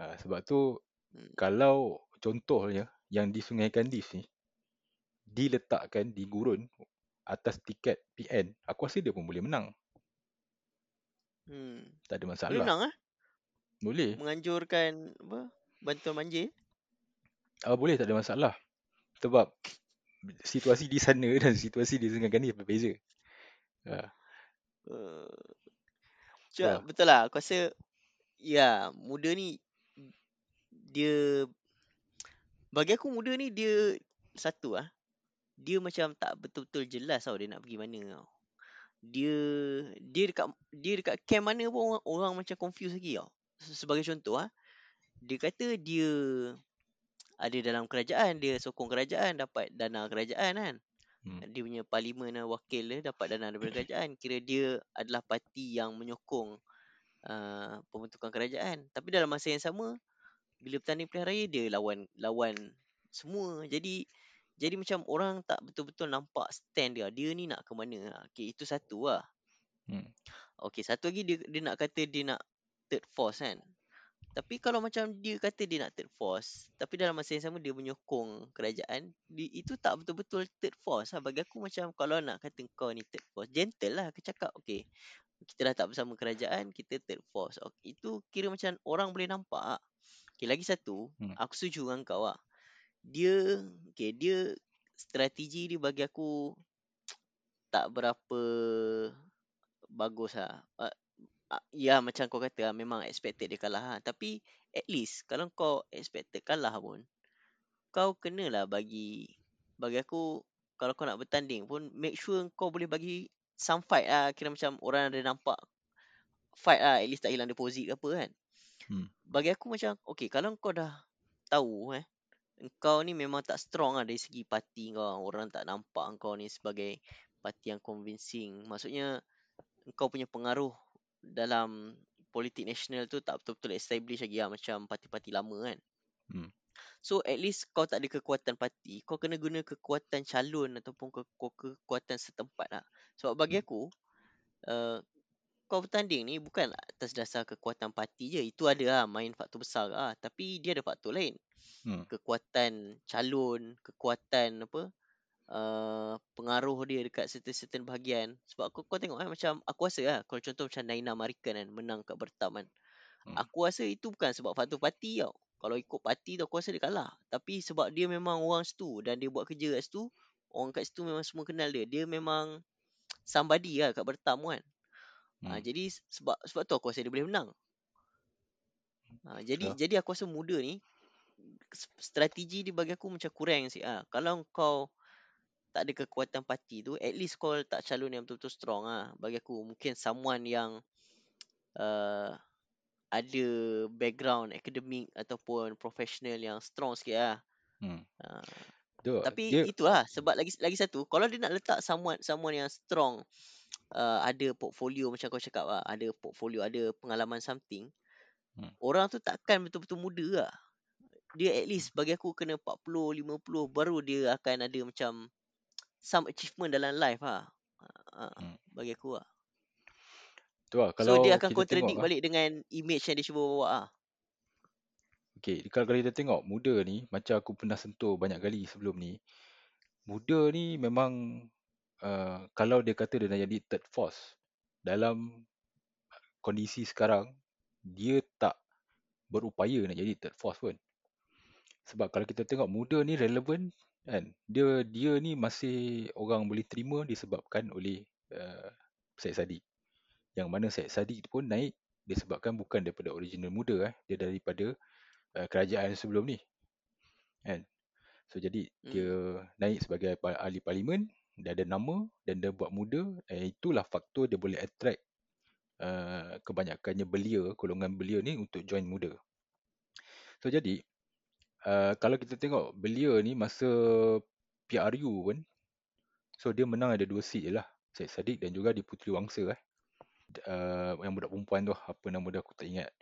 Ha, sebab tu Hmm. kalau contohnya yang di Sungai Kandis ni diletakkan di Gurun atas tiket PN, aku rasa dia pun boleh menang. Hmm. Tak ada Boleh masalah. menang lah. Boleh. Menganjurkan apa bantuan banjir. Ah, boleh tak ada masalah. Sebab situasi di sana dan situasi di Sungai Kandis berbeza. Uh, Cuma lah. betul lah. Aku rasa ya muda ni dia bagi aku muda ni dia satu ah dia macam tak betul-betul jelas tau dia nak pergi mana tau. Dia dia dekat dia dekat camp mana pun orang, orang macam confuse lagi tau. Se- Sebagai contoh ah dia kata dia ada dalam kerajaan, dia sokong kerajaan dapat dana kerajaan kan. Hmm. Dia punya parlimen dan wakil dia dapat dana daripada kerajaan. Kira dia adalah parti yang menyokong uh, pembentukan kerajaan. Tapi dalam masa yang sama bila bertanding pilihan raya dia lawan lawan semua. Jadi jadi macam orang tak betul-betul nampak stand dia. Dia ni nak ke mana? Okey, itu satu lah. Hmm. Okey, satu lagi dia dia nak kata dia nak third force kan. Tapi kalau macam dia kata dia nak third force, tapi dalam masa yang sama dia menyokong kerajaan, di, itu tak betul-betul third force lah. Bagi aku macam kalau nak kata kau ni third force, gentle lah. Aku cakap, okey, kita dah tak bersama kerajaan, kita third force. Okay, itu kira macam orang boleh nampak lah. Okay, lagi satu, Hmm. aku setuju dengan kau lah. Dia, okay, dia strategi dia bagi aku tak berapa bagus lah. Uh, ya macam kau kata lah, memang expected dia kalah lah. Tapi at least kalau kau expected kalah pun, kau kenalah bagi, bagi aku kalau kau nak bertanding pun make sure kau boleh bagi some fight lah. Kira macam orang ada nampak fight lah. At least tak hilang deposit ke apa kan. Hmm. Bagi aku macam, okay kalau kau dah tahu eh, kau ni memang tak strong lah dari segi parti kau. Orang tak nampak kau ni sebagai parti yang convincing. Maksudnya, kau punya pengaruh dalam politik nasional tu tak betul-betul establish lagi lah. Macam parti-parti lama kan. Hmm. So at least kau tak ada kekuatan parti. Kau kena guna kekuatan calon ataupun ke, ke, kekuatan setempat lah. Sebab bagi Hmm. aku, uh, kau bertanding ni bukan atas dasar kekuatan parti je. Itu ada lah main faktor besar lah. Tapi dia ada faktor lain. Hmm. Kekuatan calon, kekuatan apa, uh, pengaruh dia dekat certain-certain bahagian. Sebab kau, kau tengok kan macam, aku rasa lah, kalau contoh macam Naina Marikan kan, menang kat Bertaman. Hmm. Aku rasa itu bukan sebab faktor parti tau. Kalau ikut parti tu aku rasa dia kalah. Tapi sebab dia memang orang situ dan dia buat kerja kat situ, orang kat situ memang semua kenal dia. Dia memang somebody lah kat Bertam kan. Ha, Hmm. jadi s- sebab sebab tu aku rasa dia boleh menang. Ha, jadi Betul. jadi aku rasa muda ni strategi dia bagi aku macam kurang sikit ah. Kalau kau tak ada kekuatan parti tu, at least kau tak calon yang betul-betul strong ah. Bagi aku mungkin someone yang uh, ada background akademik ataupun profesional yang strong sikit lah. Hmm. Uh, Betul. tapi Dia itulah sebab lagi lagi satu, kalau dia nak letak someone someone yang strong, uh, ada portfolio macam kau cakap lah, ada portfolio, ada pengalaman something, Hmm. orang tu takkan betul-betul muda lah. Dia at least bagi aku kena 40, 50 baru dia akan ada macam some achievement dalam life lah. Uh, Hmm. bagi aku lah. tu lah So kalau dia akan tengok contradict ah. balik dengan image yang dia cuba bawa lah. Okay, kalau, kalau kita tengok muda ni macam aku pernah sentuh banyak kali sebelum ni. Muda ni memang uh, kalau dia kata dia nak jadi third force dalam kondisi sekarang dia tak berupaya nak jadi third force pun. Sebab kalau kita tengok muda ni relevan kan dia dia ni masih orang boleh terima disebabkan oleh uh, Syed Saddiq. Yang mana Syed Saddiq pun naik disebabkan bukan daripada original muda eh dia daripada uh, kerajaan sebelum ni. Kan? So jadi hmm. dia naik sebagai ahli parlimen, dia ada nama dan dia buat muda eh, itulah faktor dia boleh attract uh, kebanyakannya belia, golongan belia ni untuk join muda. So jadi uh, kalau kita tengok belia ni masa PRU pun so dia menang ada dua seat je lah. Syed Saddiq dan juga di Puteri Wangsa eh. Uh, yang budak perempuan tu apa nama dia aku tak ingat.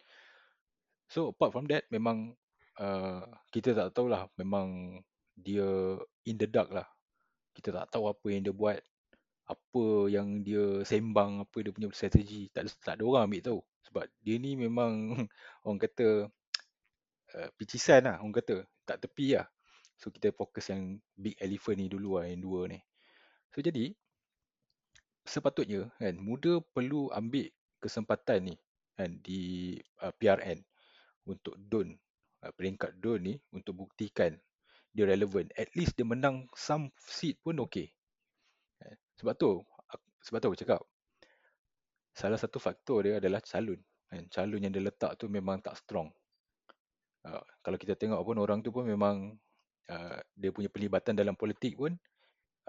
So apart from that memang uh, kita tak tahulah memang dia in the dark lah. Kita tak tahu apa yang dia buat, apa yang dia sembang, apa dia punya strategi. Tak ada, tak ada orang ambil tahu. Sebab dia ni memang orang kata uh, picisan lah, orang kata. Tak tepi lah. So kita fokus yang big elephant ni dulu lah, yang dua ni. So jadi, sepatutnya kan, muda perlu ambil kesempatan ni kan, di uh, PRN untuk DUN. Uh, peringkat DUN ni untuk buktikan dia relevant. At least dia menang some seat pun okay. Eh, sebab tu, sebab tu aku cakap, salah satu faktor dia adalah calon. Kan? Calon yang dia letak tu memang tak strong. Uh, kalau kita tengok pun orang tu pun memang uh, dia punya pelibatan dalam politik pun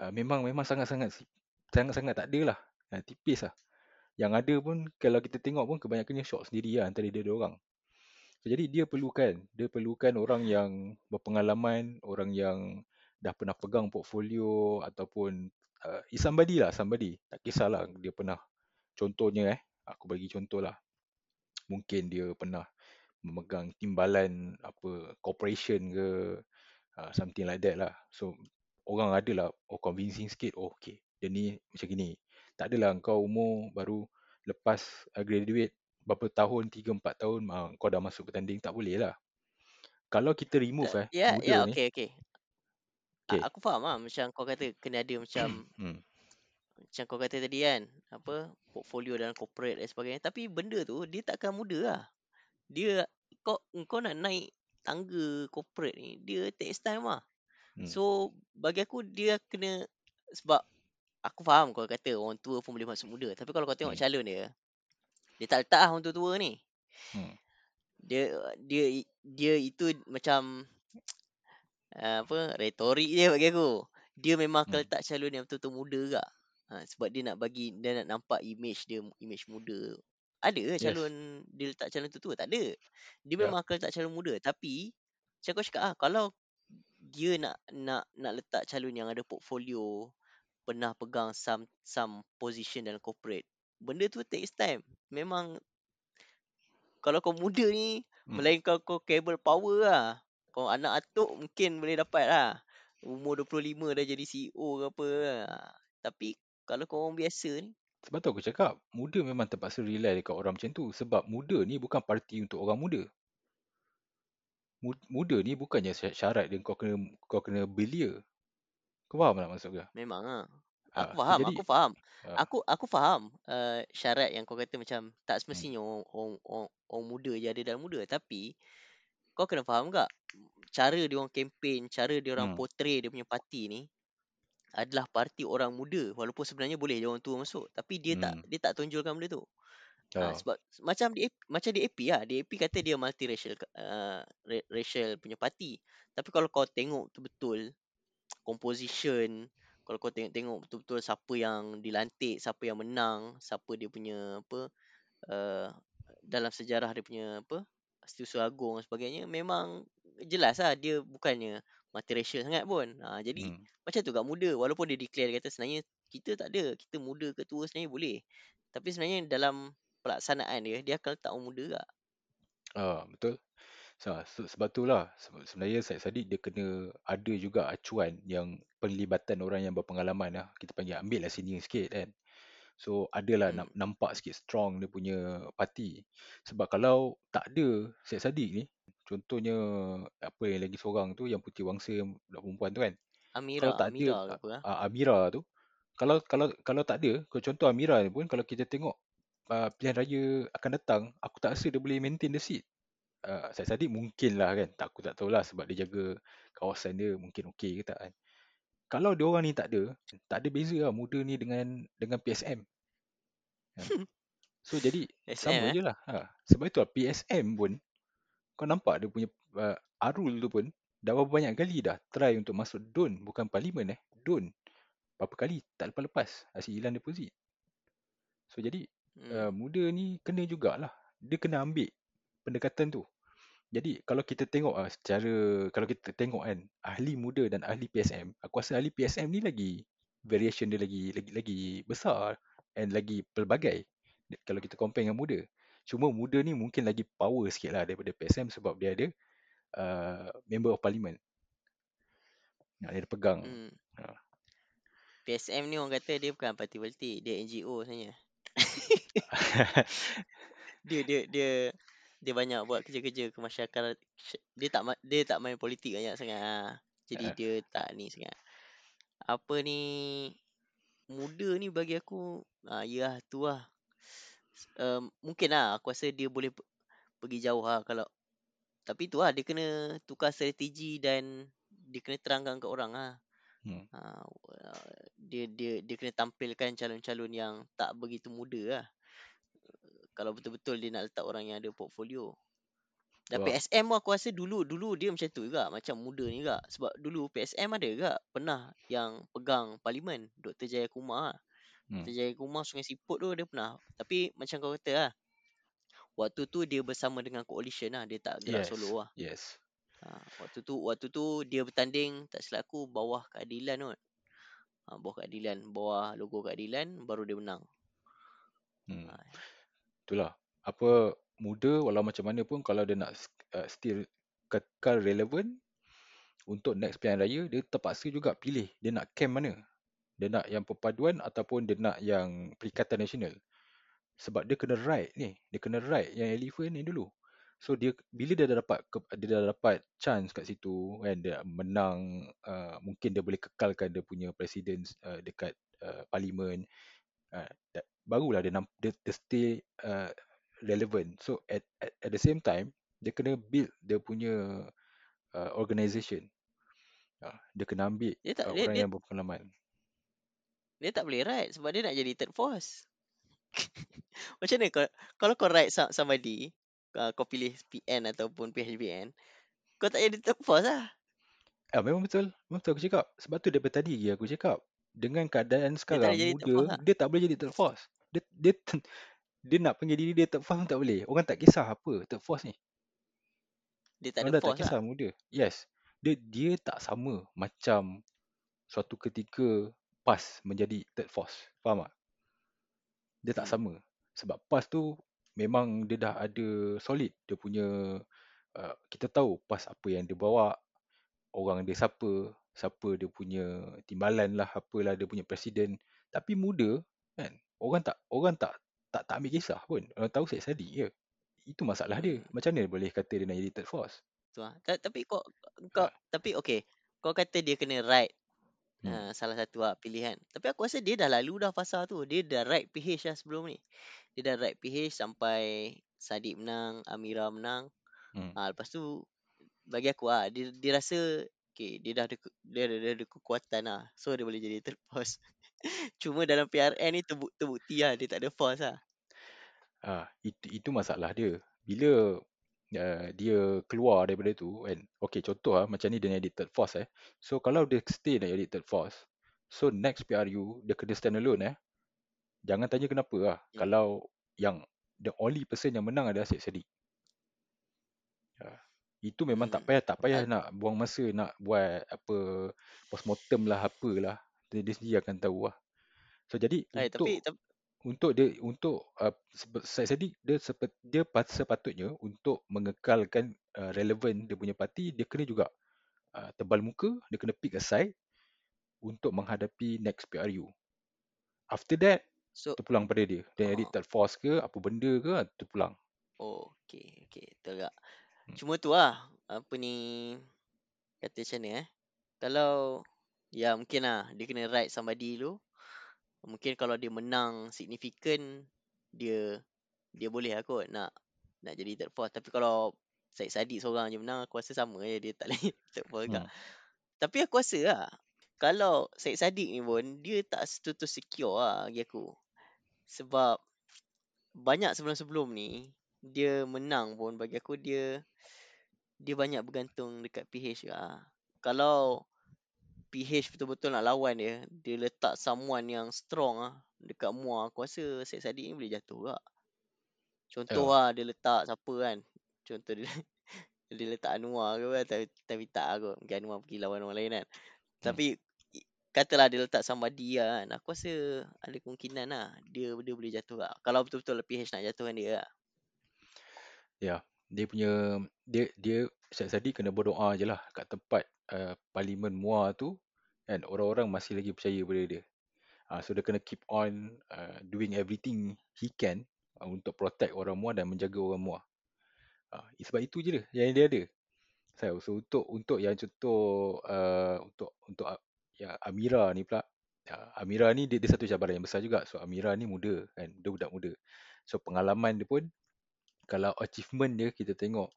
uh, memang memang sangat-sangat sangat-sangat tak ada lah. Uh, tipis lah. Yang ada pun kalau kita tengok pun kebanyakannya short sendiri lah antara dia dua orang. Jadi dia perlukan, dia perlukan orang yang berpengalaman, orang yang dah pernah pegang portfolio ataupun uh, somebody lah, somebody. Tak kisahlah dia pernah. Contohnya eh, aku bagi contoh lah. Mungkin dia pernah memegang timbalan apa corporation ke uh, something like that lah. So orang ada lah oh convincing sikit, oh okay, dia ni macam gini. Tak adalah kau umur baru lepas uh, graduate berapa tahun, 3 4 tahun uh, kau dah masuk bertanding tak boleh lah. Kalau kita remove uh, eh yeah, muda yeah, ni. okay, okay. Okay. Aku faham lah macam kau kata kena ada macam hmm. macam kau kata tadi kan, apa portfolio dalam corporate dan sebagainya. Tapi benda tu dia takkan mudah lah. Dia kau kau nak naik tangga corporate ni, dia takes time lah. Hmm. So bagi aku dia kena sebab aku faham kau kata orang tua pun boleh masuk muda. Tapi kalau kau tengok hmm. calon dia, dia tak letak lah untuk tua ni. Hmm. Dia dia dia itu macam uh, apa retorik dia bagi aku. Dia memang akan hmm. letak calon yang betul-betul muda juga. Ha, sebab dia nak bagi dia nak nampak image dia image muda. Ada calon dia letak calon tu tua? Tak ada. Dia yeah. memang akan letak calon muda tapi macam kau cakap ah kalau dia nak nak nak letak calon yang ada portfolio pernah pegang some some position dalam corporate benda tu takes time. Memang kalau kau muda ni, hmm. melainkan kau cable power lah. Kau anak atuk mungkin boleh dapat lah. Umur 25 dah jadi CEO ke apa lah. Tapi kalau kau orang biasa ni. Sebab tu aku cakap, muda memang terpaksa rely dekat orang macam tu. Sebab muda ni bukan parti untuk orang muda. Muda ni bukannya syarat dia kau kena kau kena belia. Kau faham tak maksud dia? Memang lah. Aku ha, faham, jadi, aku faham. Ha. Aku aku faham uh, syarat yang kau kata macam tak semestinya hmm. orang, orang, orang, orang muda je ada dalam muda tapi kau kena faham tak cara dia orang kempen, cara dia orang hmm. portray dia punya parti ni adalah parti orang muda walaupun sebenarnya boleh dia orang tua masuk tapi dia hmm. tak dia tak tonjolkan benda tu. Oh. Uh, sebab macam di macam di AP lah, di AP kata dia multiracial uh, racial punya parti. Tapi kalau kau tengok betul-betul composition kalau kau tengok-tengok betul-betul siapa yang dilantik, siapa yang menang, siapa dia punya apa uh, dalam sejarah dia punya apa Setiausaha Agung dan sebagainya memang jelas lah dia bukannya multiracial sangat pun. Ha, jadi hmm. macam tu kat muda walaupun dia declare dia kata sebenarnya kita tak ada, kita muda ke tua sebenarnya boleh. Tapi sebenarnya dalam pelaksanaan dia dia akan letak orang muda juga. Ah betul. So, sebab itulah sebenarnya Syed Saddiq dia kena ada juga acuan yang penglibatan orang yang berpengalaman lah. Kita panggil ambil lah senior sikit kan. So adalah hmm. nampak sikit strong dia punya parti. Sebab kalau tak ada Syed Saddiq ni, contohnya apa yang lagi seorang tu yang putih wangsa yang budak perempuan tu kan. Amira, kalau tak Amira ada, apa, uh, Amira tu. Kalau kalau kalau tak ada, kalau contoh Amira ni pun kalau kita tengok uh, pilihan raya akan datang, aku tak rasa dia boleh maintain the seat. uh, Syed Saddiq mungkin lah kan tak aku tak tahulah sebab dia jaga kawasan dia mungkin okey ke tak kan kalau dia orang ni tak ada tak ada beza lah muda ni dengan dengan PSM so jadi SM sama eh. je lah ha. sebab itu lah PSM pun kau nampak dia punya uh, Arul tu pun dah berapa banyak kali dah try untuk masuk DUN bukan parlimen eh DUN berapa kali? Tak lepas-lepas. Asyik hilang deposit. So jadi Hmm. uh, muda ni kena jugalah. Dia kena ambil pendekatan tu. Jadi kalau kita tengok ah secara kalau kita tengok kan ahli muda dan ahli PSM aku rasa ahli PSM ni lagi variation dia lagi lagi lagi besar and lagi pelbagai. Kalau kita compare dengan muda cuma muda ni mungkin lagi power sikit lah daripada PSM sebab dia ada uh, member of parliament Nah, dia ada pegang Hmm. Ha. PSM ni orang kata dia bukan parti politik, dia NGO sebenarnya. Dia dia dia dia banyak buat kerja-kerja kemasyarakatan. Dia tak dia tak main politik banyak sangat. ah. Jadi Ha. dia tak ni sangat. Apa ni muda ni bagi aku ah ya tu lah. Um, mungkin lah aku rasa dia boleh pe- pergi jauh lah kalau tapi tu lah dia kena tukar strategi dan dia kena terangkan ke orang lah. Hmm. Ha, dia dia dia kena tampilkan calon-calon yang tak begitu muda lah. Kalau betul-betul dia nak letak orang yang ada portfolio. Dan lah. PSM pun aku rasa dulu dulu dia macam tu juga, macam muda ni juga. Sebab dulu PSM ada juga pernah yang pegang parlimen, Dr. Jayakumar lah. Hmm. Dr. Jayakumar Sungai Siput tu dia pernah. Tapi macam kau kata lah, waktu tu dia bersama dengan coalition lah, dia tak gerak Yes. solo lah. Yes. Ha, waktu tu waktu tu dia bertanding tak silap aku bawah keadilan kot. Ha, bawah keadilan, bawah logo keadilan baru dia menang. Hmm. Ha, Itulah. Apa muda walau macam mana pun kalau dia nak uh, still kekal relevan untuk next pilihan raya dia terpaksa juga pilih dia nak camp mana. Dia nak yang perpaduan ataupun dia nak yang Perikatan Nasional. Sebab dia kena ride ni, dia kena ride yang elephant ni dulu. So dia bila dia dah dapat dia dah dapat chance kat situ kan dia menang uh, mungkin dia boleh kekalkan dia punya presiden uh, dekat uh, parlimen uh, that, barulah dia, dia, dia stay uh, relevant. So at, at at the same time dia kena build dia punya uh, organisation. Uh, dia kena ambil dia tak uh, orang dia, yang berpengalaman. Dia tak boleh ride sebab dia nak jadi third force. Macam mana kau, kalau kau ride some- somebody, uh, kau pilih PN ataupun PHBN, kau tak jadi third force lah. Ah memang betul. Memang betul aku cakap. Sebab tu daripada tadi lagi aku cakap. Dengan keadaan sekarang third muda force lah. dia tak boleh jadi third force. Dia dia dia nak panggil diri dia third force tak boleh. Orang tak kisah apa third force ni. Dia tak Orang ada dah tak force lah. kisah muda. Yes. Dia dia tak sama macam suatu ketika PAS menjadi third force. Faham tak? Dia tak Hmm. sama. Sebab PAS tu memang dia dah ada solid. Dia punya uh, kita tahu PAS apa yang dia bawa. Orang dia siapa. Siapa dia punya timbalan lah. Apalah dia punya presiden. Tapi muda kan. Orang tak orang tak tak, tak ambil kisah pun. Orang tahu Syed Saddiq je. Itu masalah dia. Macam mana dia boleh kata dia nak jadi third force? Tu lah. Ta- Tapi kau kau Ah. tapi okey. Kau kata dia kena ride Hmm. uh, salah satu lah pilihan. Tapi aku rasa dia dah lalu dah fasa tu. Dia dah ride PH lah sebelum ni. Dia dah ride PH sampai Sadiq menang, Amira menang. Hmm. Ah lepas tu bagi aku ah dia dia rasa okay, dia dah ada dia ada, dia ada kekuatan lah. So dia boleh jadi third. Cuma dalam PRN ni terbu- terbukti lah dia tak ada force lah. Ah, itu itu masalah dia. Bila uh, dia keluar daripada tu kan. Okey contoh ah macam ni dia jadi third force eh. So kalau dia stay nak jadi third force, so next PRU dia kena stand alone eh. Jangan tanya kenapa lah. Hmm. Kalau yang the only person yang menang adalah Syed Saddiq. Ah, itu memang tak Hmm. payah tak payah Ah, nak buang masa nak buat apa postmortem lah apalah. Dia, dia sendiri akan tahu lah. So jadi eh, untuk tapi, tapi untuk dia untuk uh, sebe- Syed Saddiq dia sepet, dia pat- sepatutnya untuk mengekalkan uh, relevan dia punya parti dia kena juga uh, tebal muka dia kena pick a side untuk menghadapi next PRU after that so terpulang pada dia dia oh, third force ke apa benda ke terpulang oh okey okey tak. Hmm. Cuma tu lah apa ni kata macam mana eh. Kalau ya mungkin lah dia kena ride somebody dulu. Mungkin kalau dia menang significant dia dia boleh lah kot nak nak jadi third force. Tapi kalau Syed Saddiq seorang je menang aku rasa sama je dia tak boleh apa agak. Hmm. Tapi aku rasa lah kalau Syed Saddiq ni pun dia tak setutu secure lah bagi aku. Sebab banyak sebelum-sebelum ni dia menang pun bagi aku dia dia banyak bergantung dekat PH lah. Kalau PH betul-betul nak lawan dia, dia letak someone yang strong lah dekat Muar, aku rasa Syed Saddiq ni boleh jatuh juga. Contoh Ya. lah dia letak siapa kan. Contoh dia dia letak Anwar ke apa tapi, tapi tak lah kot. Mungkin Anwar pergi lawan orang lain kan. Hmm. Tapi katalah dia letak somebody lah kan. Aku rasa ada kemungkinan lah dia dia boleh jatuh lah. Kalau betul-betul PH nak jatuhkan dia lah. Ya, dia punya dia dia Syed Saddiq kena berdoa je lah kat tempat uh, parlimen Muar tu kan orang-orang masih lagi percaya pada dia. Uh, so dia kena keep on uh, doing everything he can uh, untuk protect orang Muar dan menjaga orang Muar. Uh, sebab itu je dia yang dia ada. So, so untuk untuk yang contoh uh, untuk untuk uh, ya Amira ni pula uh, Amira ni dia, dia satu cabaran yang besar juga. So Amira ni muda kan, dia budak muda. So pengalaman dia pun kalau achievement dia kita tengok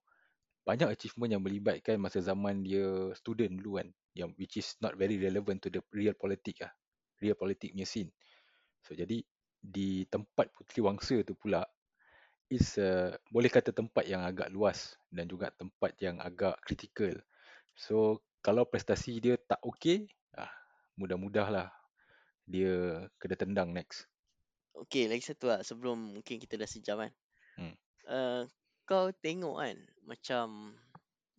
banyak achievement yang melibatkan masa zaman dia student dulu kan yang which is not very relevant to the real politic lah real politic punya scene so jadi di tempat Puteri Wangsa tu pula is uh, boleh kata tempat yang agak luas dan juga tempat yang agak critical so kalau prestasi dia tak okay ah, mudah-mudahlah dia kena tendang next Okay lagi satu lah sebelum mungkin kita dah sejam kan. Hmm. Uh, kau tengok kan macam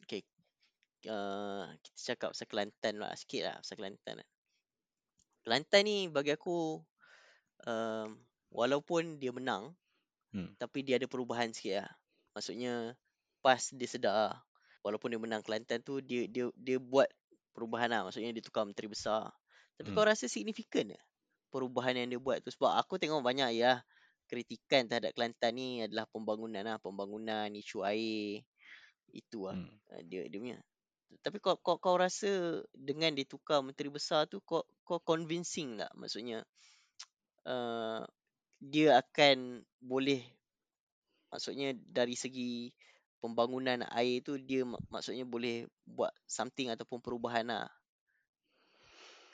okay uh, kita cakap pasal Kelantan lah sikit lah pasal Kelantan lah. Kelantan ni bagi aku um, walaupun dia menang hmm. tapi dia ada perubahan sikit lah. Maksudnya PAS dia sedar lah. Walaupun dia menang Kelantan tu dia dia dia buat perubahan lah. Maksudnya dia tukar menteri besar. Tapi Hmm. kau rasa signifikan ke perubahan yang dia buat tu? Sebab aku tengok banyak ya kritikan terhadap Kelantan ni adalah pembangunan lah. Pembangunan, isu air. Itu lah. Hmm. Uh, dia dia punya. Tapi kau kau kau rasa dengan dia tukar menteri besar tu kau kau convincing tak maksudnya uh, dia akan boleh maksudnya dari segi pembangunan air tu dia mak- maksudnya boleh buat something ataupun perubahan lah.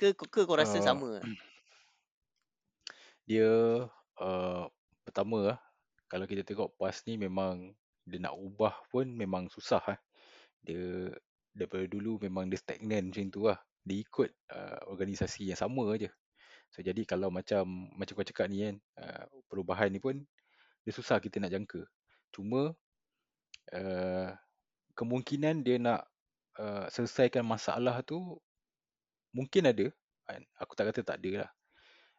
Ke, ke kau rasa Uh, sama? dia uh, pertama lah kalau kita tengok PAS ni memang dia nak ubah pun memang susah lah. Dia daripada dulu memang dia stagnan macam tu lah. Dia ikut uh, organisasi yang sama aja. So jadi kalau macam macam kau cakap ni kan, uh, perubahan ni pun dia susah kita nak jangka. Cuma uh, kemungkinan dia nak uh, selesaikan masalah tu mungkin ada. Aku tak kata tak ada lah.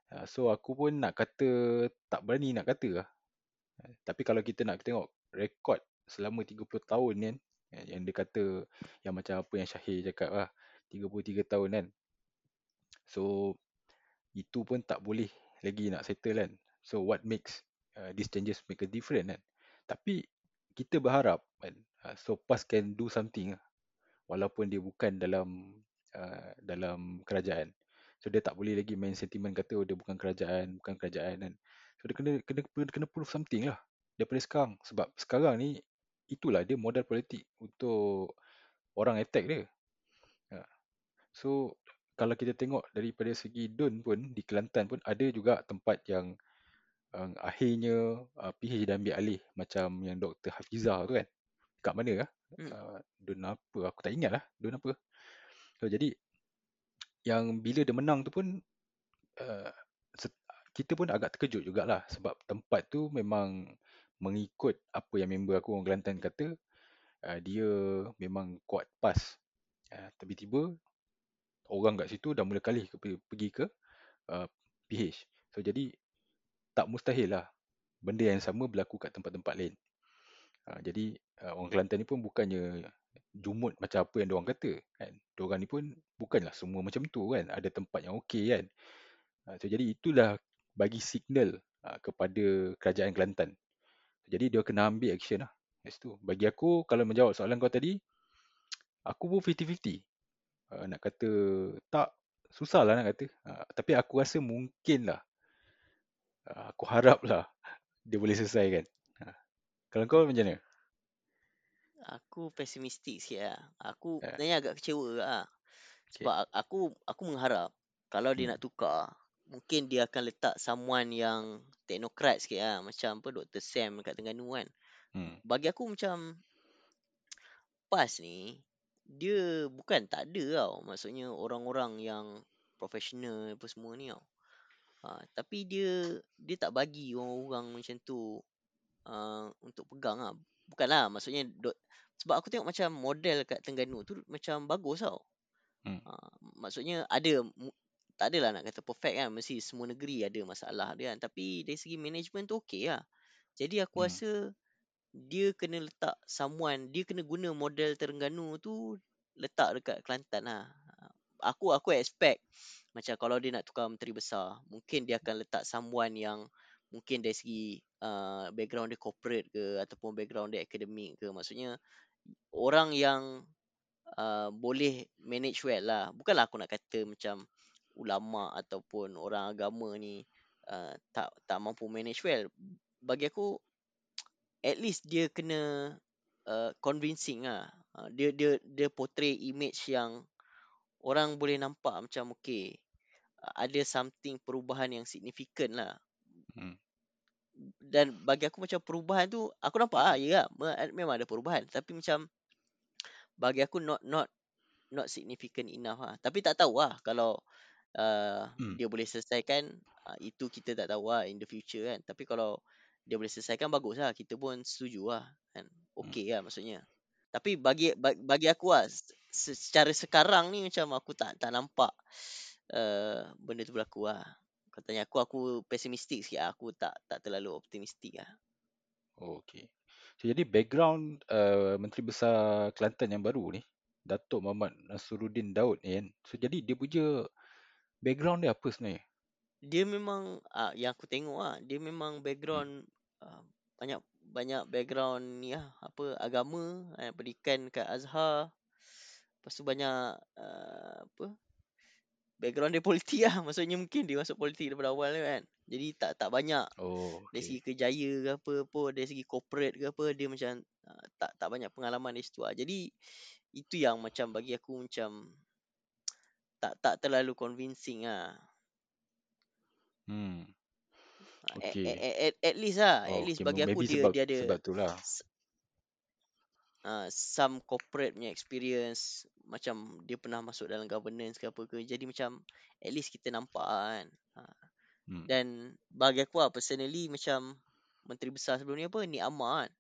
Uh, so aku pun nak kata tak berani nak kata lah. Uh, Tapi kalau kita nak tengok rekod selama 30 tahun kan eh, yang dia kata yang macam apa yang Syahir cakap lah 33 tahun kan. So itu pun tak boleh lagi nak settle kan. So what makes uh, these changes make a difference kan. Tapi kita berharap kan uh, so PAS can do something lah. Walaupun dia bukan dalam uh, dalam kerajaan. So dia tak boleh lagi main sentimen kata oh, dia bukan kerajaan, bukan kerajaan kan. So dia kena kena kena, kena prove something lah daripada sekarang sebab sekarang ni itulah dia modal politik untuk orang attack dia. Ha. So kalau kita tengok daripada segi DUN pun di Kelantan pun ada juga tempat yang uh, akhirnya uh, PH dah ambil alih macam yang Dr. Hafizah tu kan. Kat mana lah? Hmm. Uh, DUN apa? Aku tak ingat lah DUN apa. So jadi yang bila dia menang tu pun uh, kita pun agak terkejut jugalah sebab tempat tu memang mengikut apa yang member aku orang Kelantan kata uh, dia memang kuat pas. Uh, tiba-tiba orang kat situ dah mula kali pergi ke uh, PH. So jadi tak mustahil lah benda yang sama berlaku kat tempat-tempat lain. Uh, jadi uh, orang Kelantan ni pun bukannya jumut macam apa yang diorang kata kan. Diorang ni pun bukanlah semua macam tu kan. Ada tempat yang okey kan. Uh, so jadi itulah bagi signal uh, kepada kerajaan Kelantan. Jadi dia kena ambil action lah. Situ. Bagi aku kalau menjawab soalan kau tadi aku pun 50-50. Uh, nak kata tak susah lah nak kata. Tapi aku rasa mungkin lah. Aku harap lah dia boleh selesaikan. Kalau kau macam mana? Aku pesimistik sikit lah. Aku Eh, sebenarnya agak kecewa lah. okay. Sebab a- aku aku mengharap kalau dia Hmm. nak tukar, mungkin dia akan letak someone yang teknokrat sikit lah. Macam apa Dr. Sam kat Terengganu kan. Hmm. Bagi aku macam PAS ni, dia bukan tak ada tau. Maksudnya orang-orang yang profesional apa semua ni tau. Ha, tapi dia dia tak bagi orang-orang macam tu uh, untuk pegang lah. Bukanlah maksudnya dot, sebab aku tengok macam model kat Terengganu tu macam bagus tau. Hmm. Ha, maksudnya ada tak adalah nak kata perfect kan. Mesti semua negeri ada masalah dia kan. Tapi dari segi management tu okey lah. Jadi aku Hmm. rasa dia kena letak someone, dia kena guna model Terengganu tu letak dekat Kelantan lah. Aku aku expect macam kalau dia nak tukar menteri besar, mungkin dia akan letak someone yang mungkin dari segi uh, background dia corporate ke ataupun background dia akademik ke. Maksudnya orang yang uh, boleh manage well lah. Bukanlah aku nak kata macam ulama ataupun orang agama ni uh, tak tak mampu manage well. Bagi aku at least dia kena uh, convincing lah. Uh, dia dia dia portray image yang orang boleh nampak macam okay uh, ada something perubahan yang signifikan lah. Hmm. Dan bagi aku macam perubahan tu aku nampak ah ya me- memang ada perubahan tapi macam bagi aku not not not significant enough lah. Tapi tak tahu lah kalau uh, Hmm. dia boleh selesaikan uh, itu kita tak tahu lah in the future kan. Tapi kalau dia boleh selesaikan bagus lah. Kita pun setuju lah kan. Hmm. Okey lah maksudnya. Tapi bagi bagi, aku lah se- secara sekarang ni macam aku tak tak nampak uh, benda tu berlaku lah. Katanya aku aku pesimistik sikit lah. Aku tak tak terlalu optimistik lah. Oh, okay. So, jadi background uh, Menteri Besar Kelantan yang baru ni, Datuk Muhammad Nasruddin Daud ni kan. So, jadi dia punya background dia apa sebenarnya? Dia memang uh, yang aku tengok lah, dia memang Hmm. background uh, banyak banyak background ni lah, apa agama, eh, pendidikan kat Azhar. Lepas tu banyak uh, apa background dia politik lah. Maksudnya mungkin dia masuk politik daripada awal tu kan. Jadi tak tak banyak Oh, dari segi okay. kerjaya ke apa pun, dari segi corporate ke apa, dia macam uh, tak tak banyak pengalaman di situ lah. Jadi itu yang macam bagi aku macam tak tak terlalu convincing lah. Hmm. Ah, At, at, Okay. at, at, at least lah, at Oh, least okay. bagi aku Maybe dia sebab dia ada sebab uh, some corporate punya experience macam dia pernah masuk dalam governance ke apa ke. Jadi macam at least kita nampak lah kan. Uh, Hmm. dan bagi aku lah personally macam menteri besar sebelum ni apa Nik Amar kan.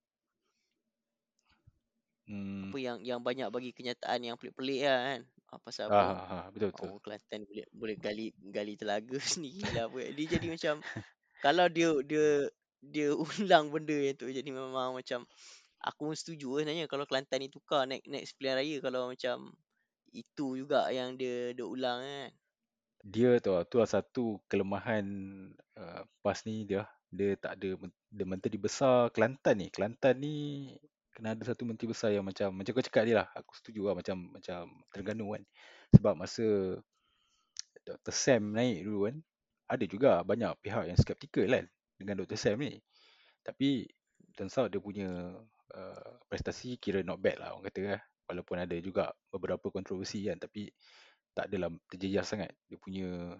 Hmm. Apa yang yang banyak bagi kenyataan yang pelik-pelik lah kan. Ah, pasal Ah, apa ah, ah, betul betul. orang Kelantan boleh boleh gali gali telaga sendiri lah apa. Dia jadi macam kalau dia dia dia ulang benda yang tu jadi memang macam aku pun setuju lah sebenarnya kalau Kelantan ni tukar next next pilihan raya kalau macam itu juga yang dia dia ulang kan. Dia tu tu lah satu kelemahan uh, PAS ni dia dia tak ada dia menteri besar Kelantan ni. Kelantan ni kena ada satu menteri besar yang macam macam kau cakap dia lah. Aku setuju lah macam macam Terengganu kan. Sebab masa Dr. Sam naik dulu kan ada juga banyak pihak yang skeptikal kan dengan Dr. Sam ni. Tapi turns out dia punya uh, prestasi kira not bad lah orang kata lah. Walaupun ada juga beberapa kontroversi kan tapi tak adalah terjejas sangat dia punya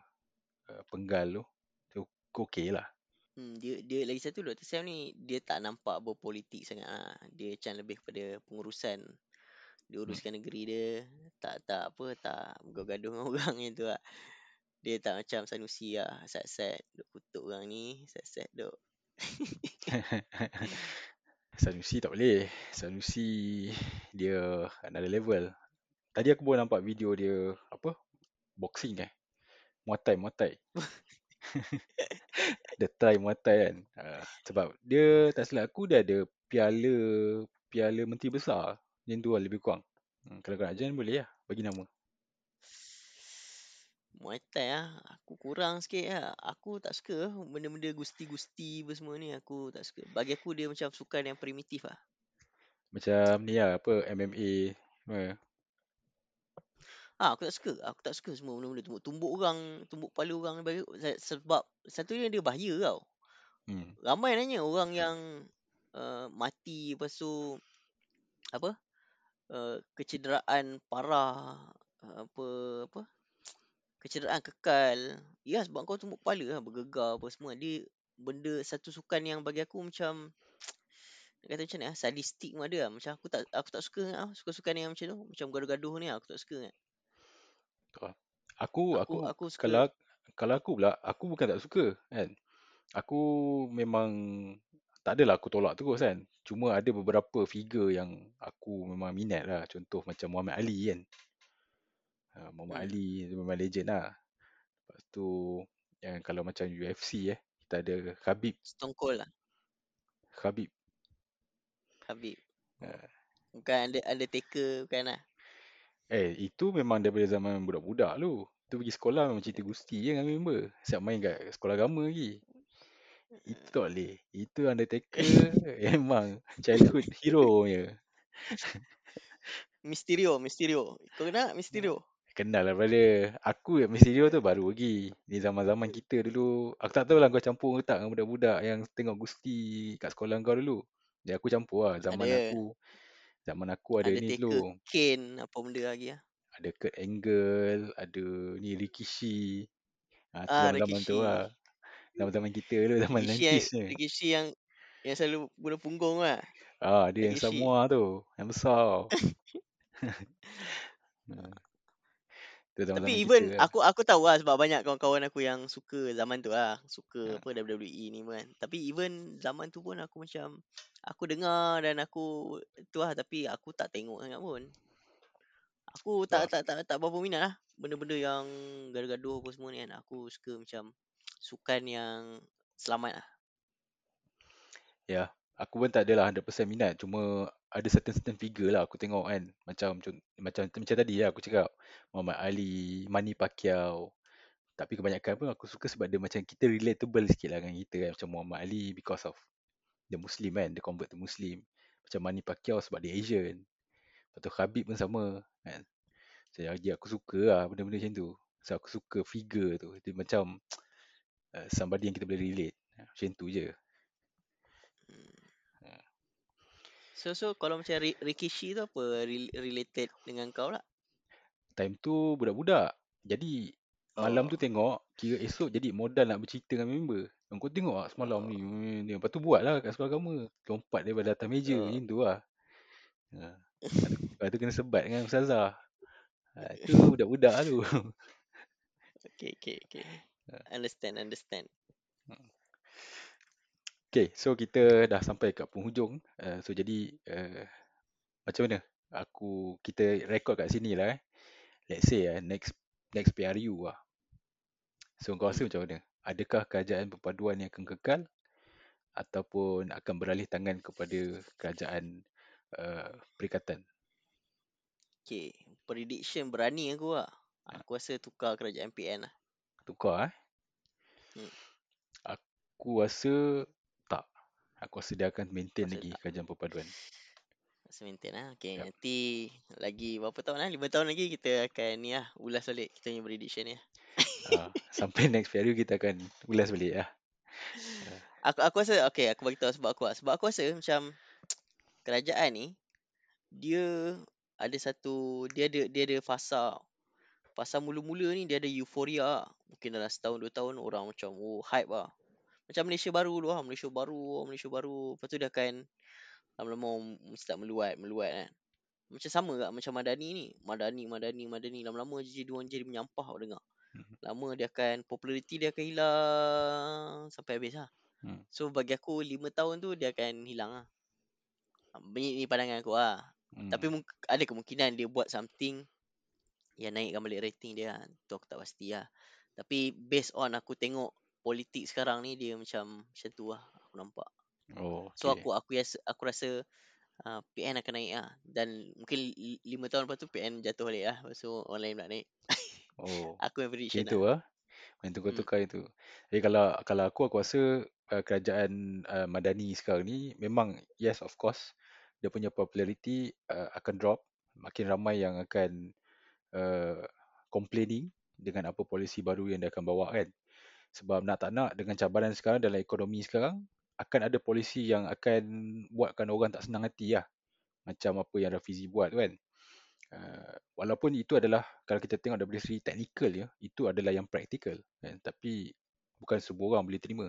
uh, penggal tu. So, okey lah. Hmm, dia dia lagi satu Dr. Sam ni dia tak nampak berpolitik sangat lah. Dia macam lebih pada pengurusan dia Hmm. uruskan negeri dia tak tak apa tak gaduh dengan orang yang tu lah. Dia tak macam Sanusi lah Sat-sat Duk kutuk orang ni Sat-sat duk Sanusi tak boleh. Sanusi dia another level. Tadi aku baru nampak video dia apa? Boxing eh. Muay Thai, Muay Thai. dia try Muay Thai kan. Uh, sebab dia tak silap aku dia ada piala piala menteri besar. Macam tu lah lebih kurang. Hmm, kalau kau nak join boleh lah. Bagi nama. Muay Thai lah Aku kurang sikit lah Aku tak suka Benda-benda gusti-gusti apa semua ni Aku tak suka Bagi aku dia macam sukan yang primitif lah Macam ni lah apa MMA. Ah, aku tak suka. Aku tak suka semua benda-benda tumbuk. Tumbuk orang, tumbuk kepala orang bagi se- sebab satunya dia bahaya tau. Hmm. Ramai nanya orang yang uh, mati lepas tu apa uh, kecederaan parah uh, apa apa kecederaan kekal ya sebab kau tumbuk kepala lah bergegar apa semua dia benda satu sukan yang bagi aku macam nak kata macam ni ah sadistik pun ada lah. macam aku tak aku tak suka ah suka sukan yang macam tu macam gaduh-gaduh ni aku tak suka kan Aku aku aku aku suka kalau kalau aku pula aku bukan tak suka kan. Aku memang tak adalah aku tolak terus kan. Cuma ada beberapa figure yang aku memang minat lah. Contoh macam Muhammad Ali kan. Ha, Muhammad hmm. Ali memang legend lah. Lepas tu yang kalau macam UFC eh. Kita ada Khabib. Stone Cold lah Khabib. Habib Ha. bukan ada Undertaker bukan lah Eh itu memang daripada zaman budak-budak lu. Tu pergi sekolah memang cerita gusti je dengan member. Siap main kat sekolah agama lagi. Itu tak boleh. Itu Undertaker memang childhood hero je. Mysterio Mysterio kau kenal tak Mysterio Kenal lah brother. Aku yang Mysterio tu baru lagi. Ni zaman-zaman kita dulu. Aku tak tahu lah kau campur ke tak dengan budak-budak yang tengok Gusti kat sekolah kau dulu. Ya aku campur lah. Zaman Ada. aku. Zaman aku ada ni Undertaker dulu. Kane apa benda lagi lah Ada Kurt Angle. Ada ni Rikishi. Ha, tu Ah, zaman-zaman tu lah. Zaman-zaman kita dulu. Zaman Rikishi yang 90s ni. Rikishi yang yang selalu guna punggung lah Ah, dia yang Rikishi. semua tu. Yang besar. Zaman-zaman Tapi kita even lah. aku aku tahu lah sebab banyak kawan-kawan aku yang suka zaman tu lah. Suka Ha. apa WWE ni pun kan. Tapi even zaman tu pun aku macam aku dengar dan aku tu lah tapi aku tak tengok sangat pun. Aku tak tak tak tak berapa minat lah benda-benda yang gaduh-gaduh apa semua ni kan. Aku suka macam sukan yang selamat lah. Ya, aku pun tak adalah 100% minat. Cuma ada certain-certain figure lah aku tengok kan. Macam macam macam, macam tadi lah aku cakap. Muhammad Ali, Manny Pacquiao. Tapi kebanyakan pun aku suka sebab dia macam kita relatable sikit lah dengan kita kan. Macam Muhammad Ali because of dia Muslim kan. Dia convert to Muslim. Macam Manny Pacquiao sebab dia Asian. Lepas tu Khabib pun sama kan. Jadi aku suka lah benda-benda macam tu. So aku suka figure tu. Dia macam uh, somebody yang kita boleh relate. Macam tu je. So so kalau macam Ri- Rikishi tu apa Rel- related dengan kau lah? time tu budak-budak. Jadi malam tu Oh. tengok, kira esok jadi modal nak bercerita dengan member. Kau tengok tak semalam ni. Oh. ni. Lepas tu buat lah kat sekolah agama. Lompat daripada atas meja Oh. macam tu lah. Ha. Lepas tu, kena sebat dengan Ustazah. Ha, tu budak-budak lah tu. Okay okay okay. Ha. Understand understand. Okay, so kita dah sampai kat penghujung. Uh, so jadi, uh, macam mana? Aku, kita rekod kat sini lah eh. Let's say uh, next next PRU lah. So kau rasa macam mana? Adakah kerajaan perpaduan yang akan kekal ataupun akan beralih tangan kepada kerajaan uh, perikatan? Okay. Prediction berani aku lah. Ha. Aku rasa tukar kerajaan PN lah. Tukar eh? Hmm. Aku rasa. Aku rasa dia akan maintain Rasa lagi tak. kerajaan perpaduan. Rasa maintain lah. Okay. Yup. Nanti lagi berapa tahun lah? Lima tahun lagi kita akan ni lah. Ulas balik kita punya prediction ni lah. Uh, sampai next PRU kita akan ulas balik lah. Aku aku rasa okay aku bagi tahu sebab aku lah. Sebab aku rasa macam kerajaan ni dia ada satu dia ada dia ada fasa fasa mula-mula ni dia ada euforia. Mungkin dalam setahun dua tahun orang macam oh hype lah. Macam Malaysia baru dulu lah. Malaysia baru, Malaysia baru. Lepas tu dia akan lama-lama tak meluat, meluat kan. Macam sama tak macam Madani ni. Madani, Madani, Madani. Lama-lama je dia orang jadi menyampah kau dengar. Mhm. Lama dia akan, populariti dia akan hilang sampai habis lah. Hmm. So bagi aku lima tahun tu dia akan hilang lah. Ini, ni pandangan aku lah. Hmm. Tapi ada kemungkinan dia buat something yang naikkan balik rating dia lah. Tu aku tak pasti lah. Tapi based on aku tengok politik sekarang ni dia macam macam tu lah aku nampak. Oh, So aku aku rasa aku rasa uh, PN akan naik lah dan mungkin li- lima tahun lepas tu PN jatuh balik lah. Tu orang lain nak naik. Oh, Aku yang prediction tu lah. lah. Main tukar Hmm. tukar itu. Jadi kalau kalau aku aku rasa uh, kerajaan uh, Madani sekarang ni memang yes of course dia punya popularity uh, akan drop. Makin ramai yang akan uh, complaining dengan apa polisi baru yang dia akan bawa kan. Sebab nak tak nak dengan cabaran sekarang dalam ekonomi sekarang akan ada polisi yang akan buatkan orang tak senang hati lah. macam apa yang Rafizi buat kan. Uh, walaupun itu adalah kalau kita tengok dari segi teknikal ya, itu adalah yang praktikal kan. Tapi bukan semua orang boleh terima.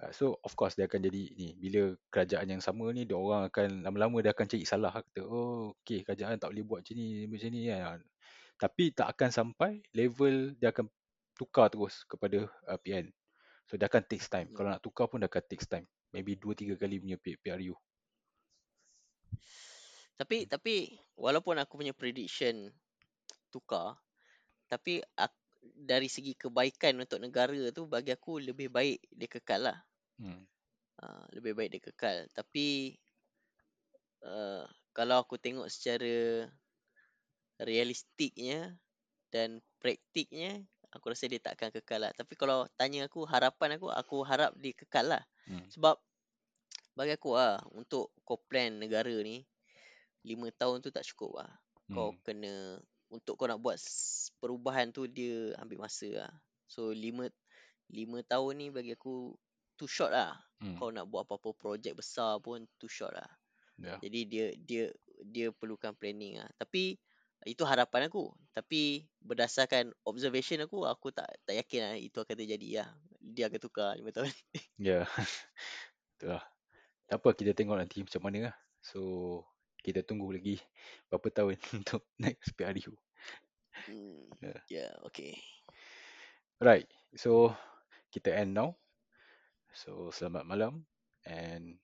Uh, so of course dia akan jadi ni bila kerajaan yang sama ni dia orang akan lama-lama dia akan cari salah kata oh okey kerajaan tak boleh buat macam ni macam ni kan. Tapi tak akan sampai level dia akan tukar terus kepada uh, PN. So dia akan takes time. Kalau nak tukar pun dia akan takes time. Maybe 2 3 kali punya PRU. Tapi tapi walaupun aku punya prediction tukar, tapi aku, dari segi kebaikan untuk negara tu bagi aku lebih baik dia kekal lah. Hmm. Uh, lebih baik dia kekal. Tapi uh, kalau aku tengok secara realistiknya dan praktiknya, aku rasa dia tak akan kekal lah. Tapi kalau tanya aku harapan aku, aku harap dia kekal lah. Hmm. Sebab bagi aku lah untuk kau plan negara ni, lima tahun tu tak cukup lah. Hmm. Kau kena untuk kau nak buat perubahan tu dia ambil masa lah. So lima lima tahun ni bagi aku too short lah. Hmm. Kau nak buat apa-apa projek besar pun too short lah. Yeah. Jadi dia dia dia perlukan planning lah. Tapi itu harapan aku. Tapi berdasarkan observation aku, aku tak tak yakin lah itu akan terjadi lah. Dia akan tukar lima tahun. Ya. Yeah. Betul lah. Tak apa, kita tengok nanti macam mana lah. So, kita tunggu lagi berapa tahun untuk next PRU. Hmm, yeah. yeah, okay. Right, so kita end now. So selamat malam and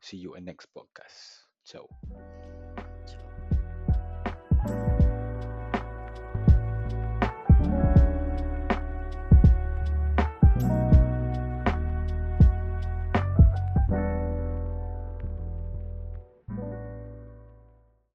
see you in next podcast. Ciao.